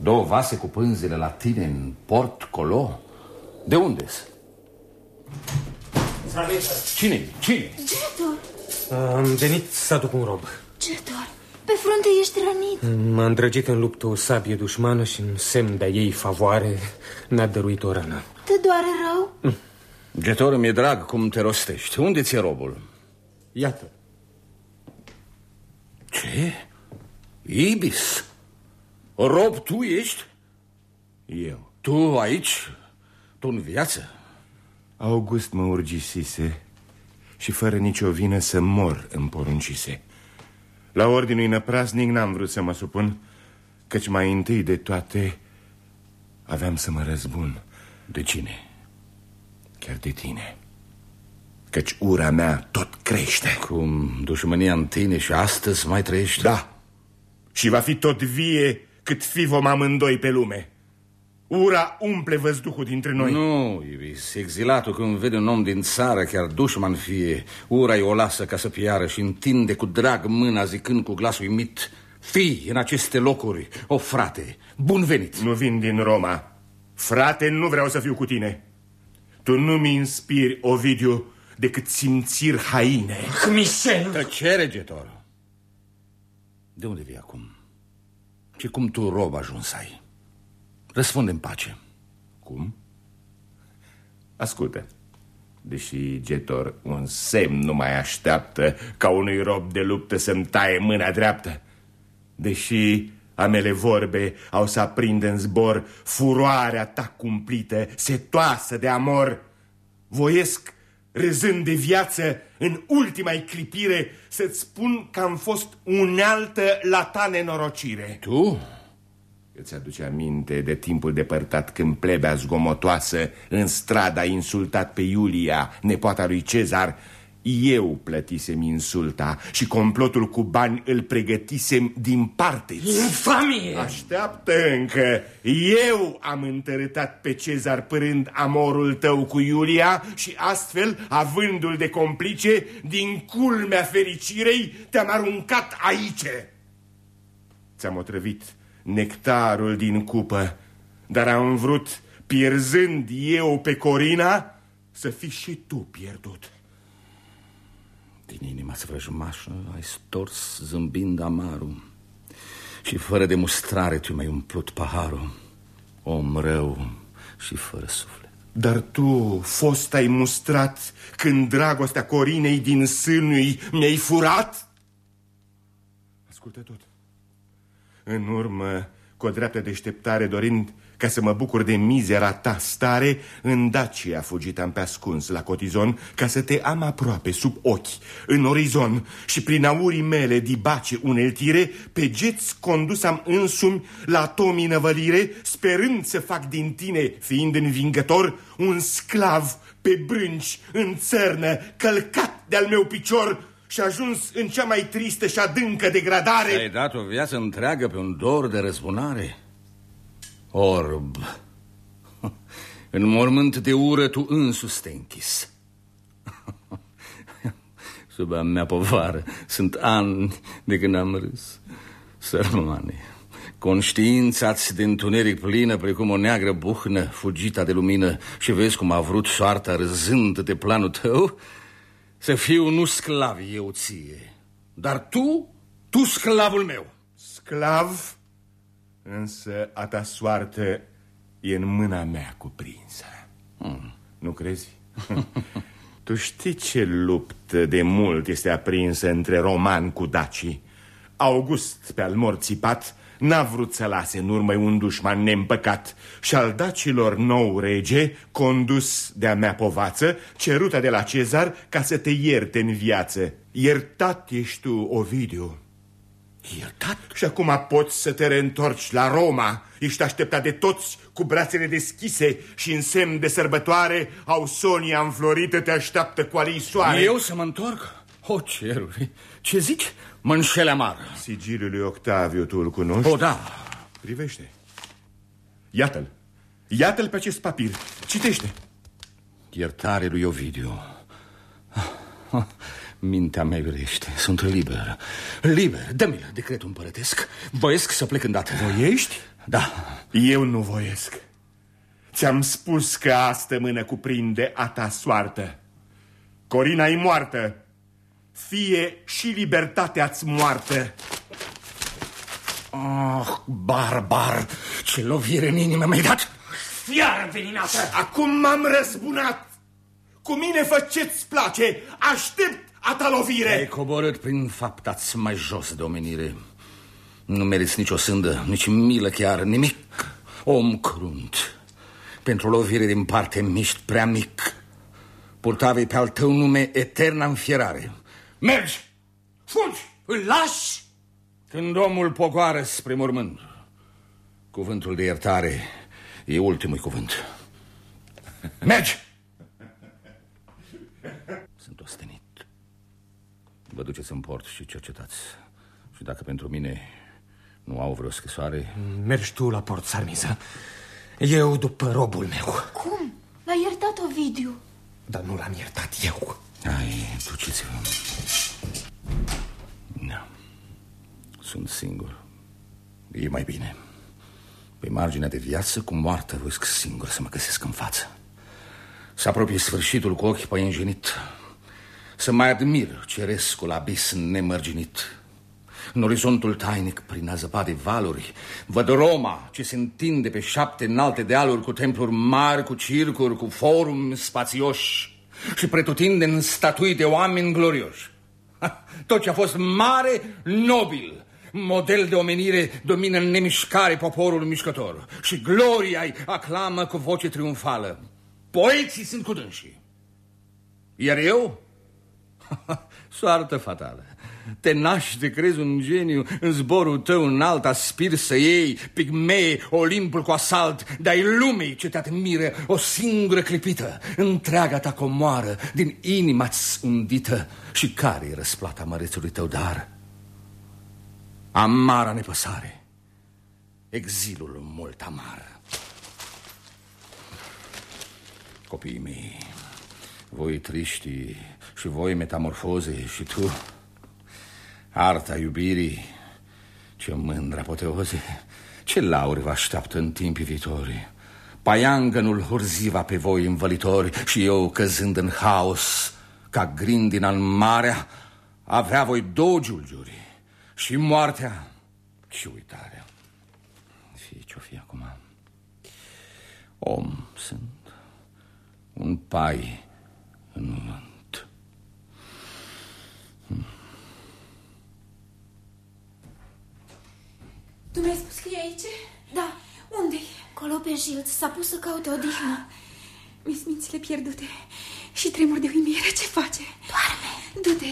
Două vase cu pânzele la tine în port colo? De unde Cine? Cine? Getor, Am venit să aduc un rob. Getor, pe frunte ești rănit. M-a îndrăgit în luptă o sabie dușmană și în semn de ei favoare ne-a dăruit o rană. Te doare rău? Getor, mi-e drag cum te rostești. Unde ți-e robul? Iată. Ce? Ibis? Rob tu ești? Eu. Tu aici? Tu în viață? August mă urgisise și fără nicio vină să mor îmi poruncise. La ordinul năprasnic n-am vrut să mă supun, căci mai întâi de toate aveam să mă răzbun. De cine? Chiar de tine. Căci ura mea tot crește. Cum dușmânia în tine și astăzi mai trăiește? Da. Și va fi tot vie cât fi vom amândoi pe lume. Ura umple văzduhul dintre noi. Nu, Ibis, exilatul când vede un om din țară, chiar dușman fie, ura o lasă ca să piară și întinde cu drag mâna zicând cu glas uimit, fii în aceste locuri, o frate, bun venit. Nu vin din Roma. Frate, nu vreau să fiu cu tine. Tu nu mi inspiri, Ovidiu, decât simțiri haine. Michel! Tăcere, regetor. De unde vii acum? Și cum tu, rob, ajuns ai? răspunde în pace. Cum? Ascultă. Deși Getor un semn nu mai așteaptă ca unui rob de luptă să-mi taie mâna dreaptă. Deși amele vorbe au să aprindă în zbor furoarea ta cumplită, setoasă de amor, voiesc, râzând de viață, în ultima clipire, să-ți spun că am fost unealtă la ta nenorocire. Tu? Îți aduce aminte de timpul depărtat când plebea zgomotoasă în strada a insultat pe Iulia, nepoata lui Cezar? Eu plătisem insulta și complotul cu bani îl pregătisem din parte. Infamie! Așteaptă încă! Eu am întărâtat pe Cezar părând amorul tău cu Iulia și astfel, avându-l de complice, din culmea fericirei te-am aruncat aici. Ți-am otrăvit nectarul din cupă, dar am vrut, pierzând eu pe Corina, să fii și tu pierdut. Din inima svrăjmașă ai stors zâmbind amarul și fără de mustrare tu mi-ai umplut paharul, om rău și fără suflet. Dar tu, fost ai mustrat când dragostea Corinei din sânui mi-ai furat? Ascultă tot. În urmă, cu o dreaptă deșteptare, dorind ca să mă bucur de mizera ta stare, în Dacia fugit am pe ascuns la cotizon ca să te am aproape sub ochi, în orizon și prin aurii mele dibace uneltire, pe geți condus am însumi la tomii năvălire, sperând să fac din tine, fiind învingător, un sclav pe brânci, în țărnă, călcat de-al meu picior, și ajuns în cea mai tristă și adâncă degradare. Ai dat o viață întreagă pe un dor de răzbunare? Orb, în mormânt de ură tu însus te închis. Sub a mea povară sunt ani de când am râs. Sărmane, conștiința-ți de întuneric plină precum o neagră buhnă fugită de lumină și vezi cum a vrut soarta râzând de planul tău? Să fiu nu sclav eu ție, dar tu, tu sclavul meu. Sclav? Însă a ta soartă e în mâna mea cuprinsă. Hmm. Nu crezi? tu știi ce luptă de mult este aprinsă între roman cu dacii? August pe al morții pat N-a vrut să lase în urmă un dușman neîmpăcat și al dacilor nou rege, condus de-a mea povață, cerută de la Cezar ca să te ierte în viață. Iertat ești tu, Ovidiu. Iertat? Și acum poți să te reîntorci la Roma. Ești așteptat de toți cu brațele deschise și în semn de sărbătoare Ausonia înflorită te așteaptă cu alii soare. Eu să mă întorc? O, ceruri, ce zici? Mă înșele amar. Sigiliul lui Octaviu, tu îl cunoști? O, da. Privește. Iată-l. Iată-l pe acest papir. Citește. Iertare lui Ovidiu. Mintea mea iurește. Sunt liber. Liber. Dă-mi decretul împărătesc. Voiesc să plec îndată. Voiești? Da. Eu nu voiesc. Ți-am spus că astă mână cuprinde a ta soartă. Corina e moartă fie și libertatea-ți moartă. Oh, barbar, ce lovire în inimă mi-ai dat! Fiară veninată! Acum m-am răzbunat! Cu mine fă ce-ți place, aștept a ta lovire! Ai coborât prin fapta-ți mai jos de omenire. Nu meriți nicio sândă, nici milă chiar, nimic. Om crunt, pentru o lovire din parte miști prea mic. Purtavei pe al tău nume eterna înfierare. Mergi! Fugi! Îl lași? Când omul pogoară spre mormânt, cuvântul de iertare e ultimul cuvânt. Mergi! Sunt ostenit. Vă duceți în port și cercetați. Și dacă pentru mine nu au vreo scrisoare... Mergi tu la port, Sarmiză. Eu după robul meu. Cum? L-a iertat Ovidiu. Dar nu l-am iertat eu. Ai, duceți-vă. Da. Sunt singur. E mai bine. Pe marginea de viață, cu moartea, risc singur să mă găsesc în față. Să apropie sfârșitul cu ochi păienjenit. Să mai admir cerescul abis nemărginit. În orizontul tainic, prin a de valuri, văd Roma ce se întinde pe șapte înalte dealuri cu templuri mari, cu circuri, cu forum spațioși și pretutindeni statui de oameni glorioși. Tot ce a fost mare, nobil, model de omenire domină în nemișcare poporul mișcător și gloria aclamă cu voce triumfală. Poeții sunt cu dânsii. Iar eu? Soartă fatală. Te naști, te crezi un geniu, în zborul tău înalt aspiri să iei pigmee, olimpul cu asalt, dai lumei ce te admiră o singură clipită, întreaga ta comoară, din inima-ți undită. Și care e răsplata mărețului tău dar? Amara nepăsare, exilul mult amar. Copiii mei, voi triști și voi metamorfoze și tu... Arta iubirii, ce mândră apoteoze, ce lauri vă așteaptă în timpii viitori. Paiangănul hurziva pe voi învălitori și eu căzând în haos, ca grindina în marea, avea voi două giulgiuri, și moartea și uitarea. Fie ce-o fi acum. Om sunt, un pai în vânt. Tu mi-ai spus că e aici? Da. Unde-i? Colo pe Jilt s-a pus să caute odihnă. Mi-s mințile pierdute și tremur de uimire. Ce face? Doarme. Du-te.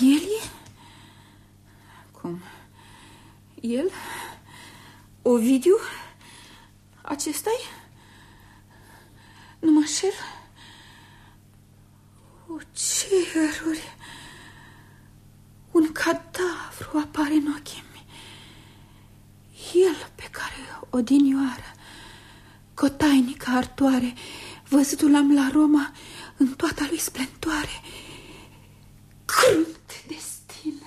El e? Cum? El? Ovidiu? Acesta-i? Nu mă șer? O, ceruri! Un cadavru apare în ochii mei. El pe care odinioară, cu o tainică artoare, văzutul l-am la Roma în toată lui splendoare. Crunt destin!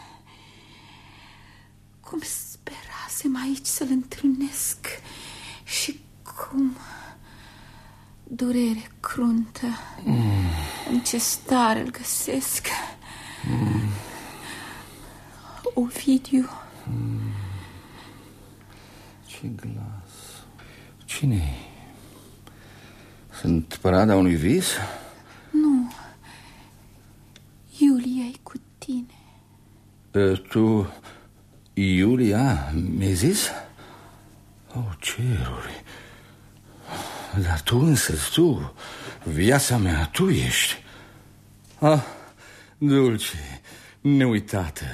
Cum sperasem aici să-l întâlnesc și cum durere cruntă. Mm. În ce stare îl găsesc. Mm. Ovidiu. Mm. Ce glas. cine Sunt parada unui vis? Nu. Iulia e cu tine. Uh, tu, Iulia, mi-ai zis? O, oh, ceruri. Dar tu însă, tu, viața mea, tu ești. Ah, dulce, neuitată,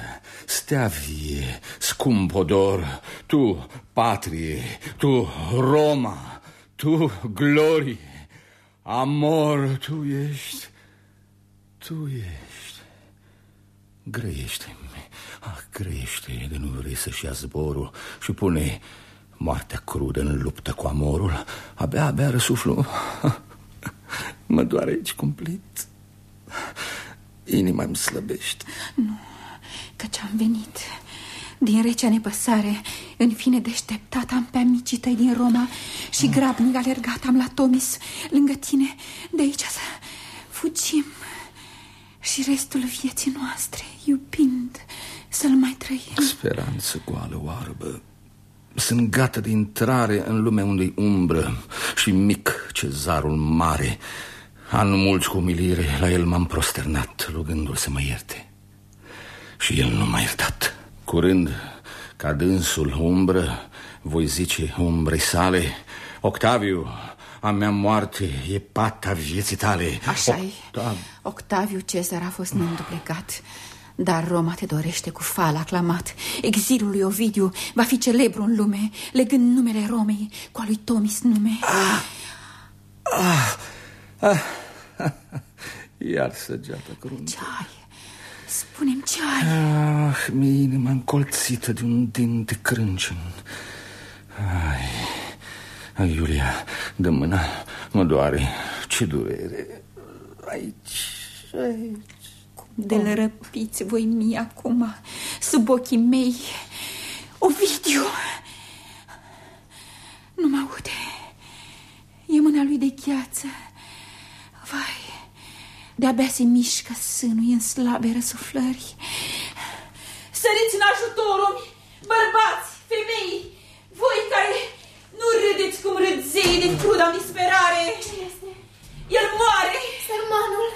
stea vie, scump odor, tu, patrie, tu, Roma, tu, glorie, amor, tu ești, tu ești. Grăiește-mi, ah, grăiește de nu vrei să-și ia zborul și pune Moartea crudă în luptă cu amorul. Abia, abia răsuflu. Mă doare aici cumplit Inima îmi slăbește. Nu, căci am venit din recea nepăsare În fine deșteptat am pe amicii tăi din Roma Și grabnic alergat am la Tomis Lângă tine De aici să fugim Și restul vieții noastre Iubind să-l mai trăim Speranță goală oarbă sunt gata de intrare în lumea unde umbră și mic cezarul mare. An mulți cu umilire, la el m-am prosternat, rugându-l să mă ierte. Și el nu m-a iertat. Curând, Ca dânsul umbră, voi zice umbrei sale, Octaviu, a mea moarte e pata vieții tale. așa e. Octaviu Cezar a fost neînduplecat. Dar Roma te dorește cu fal aclamat. Exilul lui Ovidiu va fi celebru în lume, legând numele Romei cu al lui Tomis nume. Ah, ah, ah, iar săgeata cruntă. Ce ai? Spune-mi ce ai? Ah, mi-e inima încolțită de un din de crâncen. Ai, ai, Iulia, dă mâna, mă doare. Ce durere. Aici, aici. De le răpiți voi mie acum, sub ochii mei. Ovidiu! Nu mă aude. E mâna lui de gheață. Vai, de-abia se mișcă sânul în slabe răsuflări. Săriți în ajutorul bărbați, femei, voi care nu râdeți cum râd zei de cruda disperare. Ce este? El moare! Sărmanul!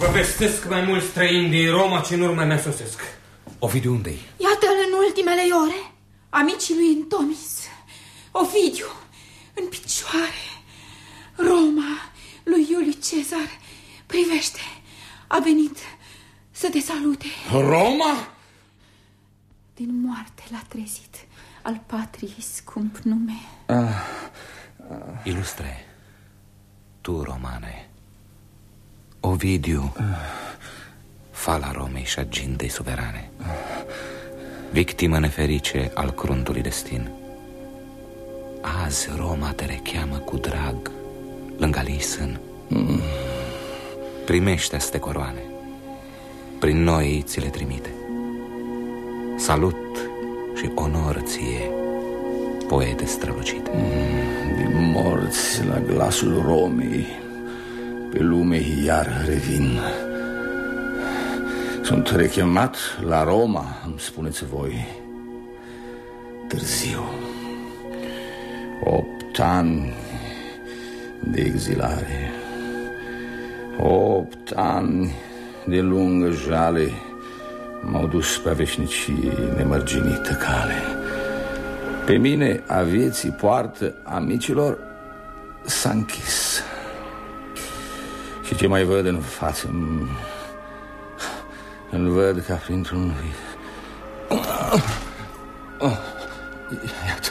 Vă vestesc mai mulți străini din Roma ce în urmă mea sosesc. Ovidiu unde-i? Iată-l în ultimele ore. Amicii lui Entomis, Ovidiu, în picioare. Roma lui Iuliu Cezar, privește, a venit să te salute. Roma? Din moarte l-a trezit al patriei scump nume. Ah, ah. Ilustre, tu, romane, Ovidiu, fala Romei și agindei suverane, victimă neferice al cruntului destin. Azi Roma te recheamă cu drag lângă Lisan. Mm. Primește aste coroane, prin noi ți le trimite. Salut și onor ție, poete strălucite. Mm, din morți la glasul Romei, pe lume iar revin. Sunt rechemat la Roma, îmi spuneți voi. Târziu. Opt ani de exilare. Opt ani de lungă jale m-au dus pe veșnicii nemărginită cale. Pe mine a vieții poartă amicilor s-a închis. Și ce mai văd în față Îl văd ca printr-un vis Iată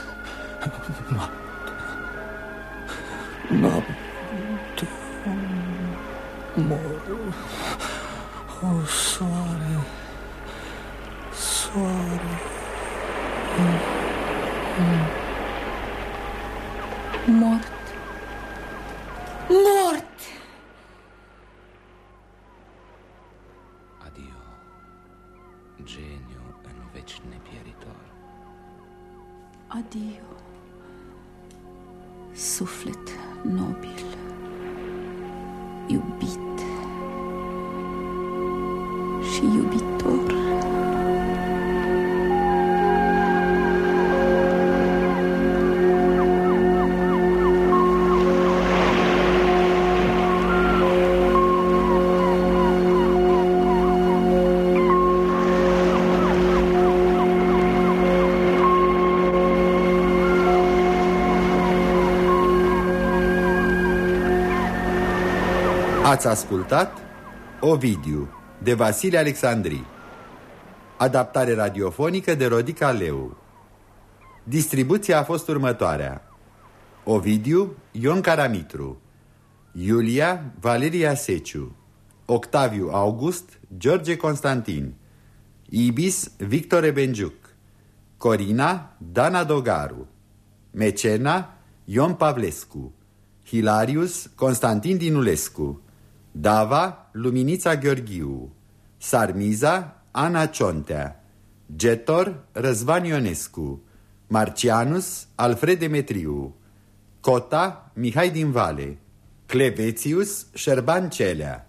Ați ascultat Ovidiu de Vasile Alexandri. Adaptare radiofonică de Rodica Leu. Distribuția a fost următoarea. Ovidiu Ion Caramitru. Iulia Valeria Seciu. Octaviu August George Constantin. Ibis Victor Benjuc Corina Dana Dogaru. Mecena Ion Pavlescu. Hilarius Constantin Dinulescu Dava, Luminița Gheorghiu. Sarmiza, Ana Ciontea Getor, Răzvan Ionescu. Marcianus, Alfred Demetriu. Cota, Mihai din Vale. Clevețius, Șerban Celea.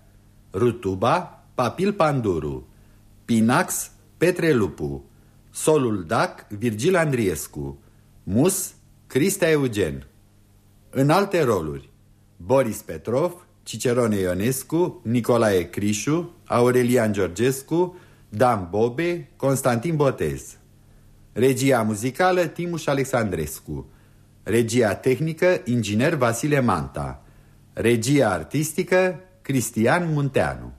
Rutuba, Papil Panduru. Pinax, Petre Lupu. Solul Dac, Virgil Andriescu. Mus, Cristea Eugen. În alte roluri. Boris Petrov Cicerone Ionescu, Nicolae Crișu, Aurelian Georgescu, Dan Bobe, Constantin Botez. Regia muzicală Timuș Alexandrescu. Regia tehnică Inginer Vasile Manta. Regia artistică Cristian Munteanu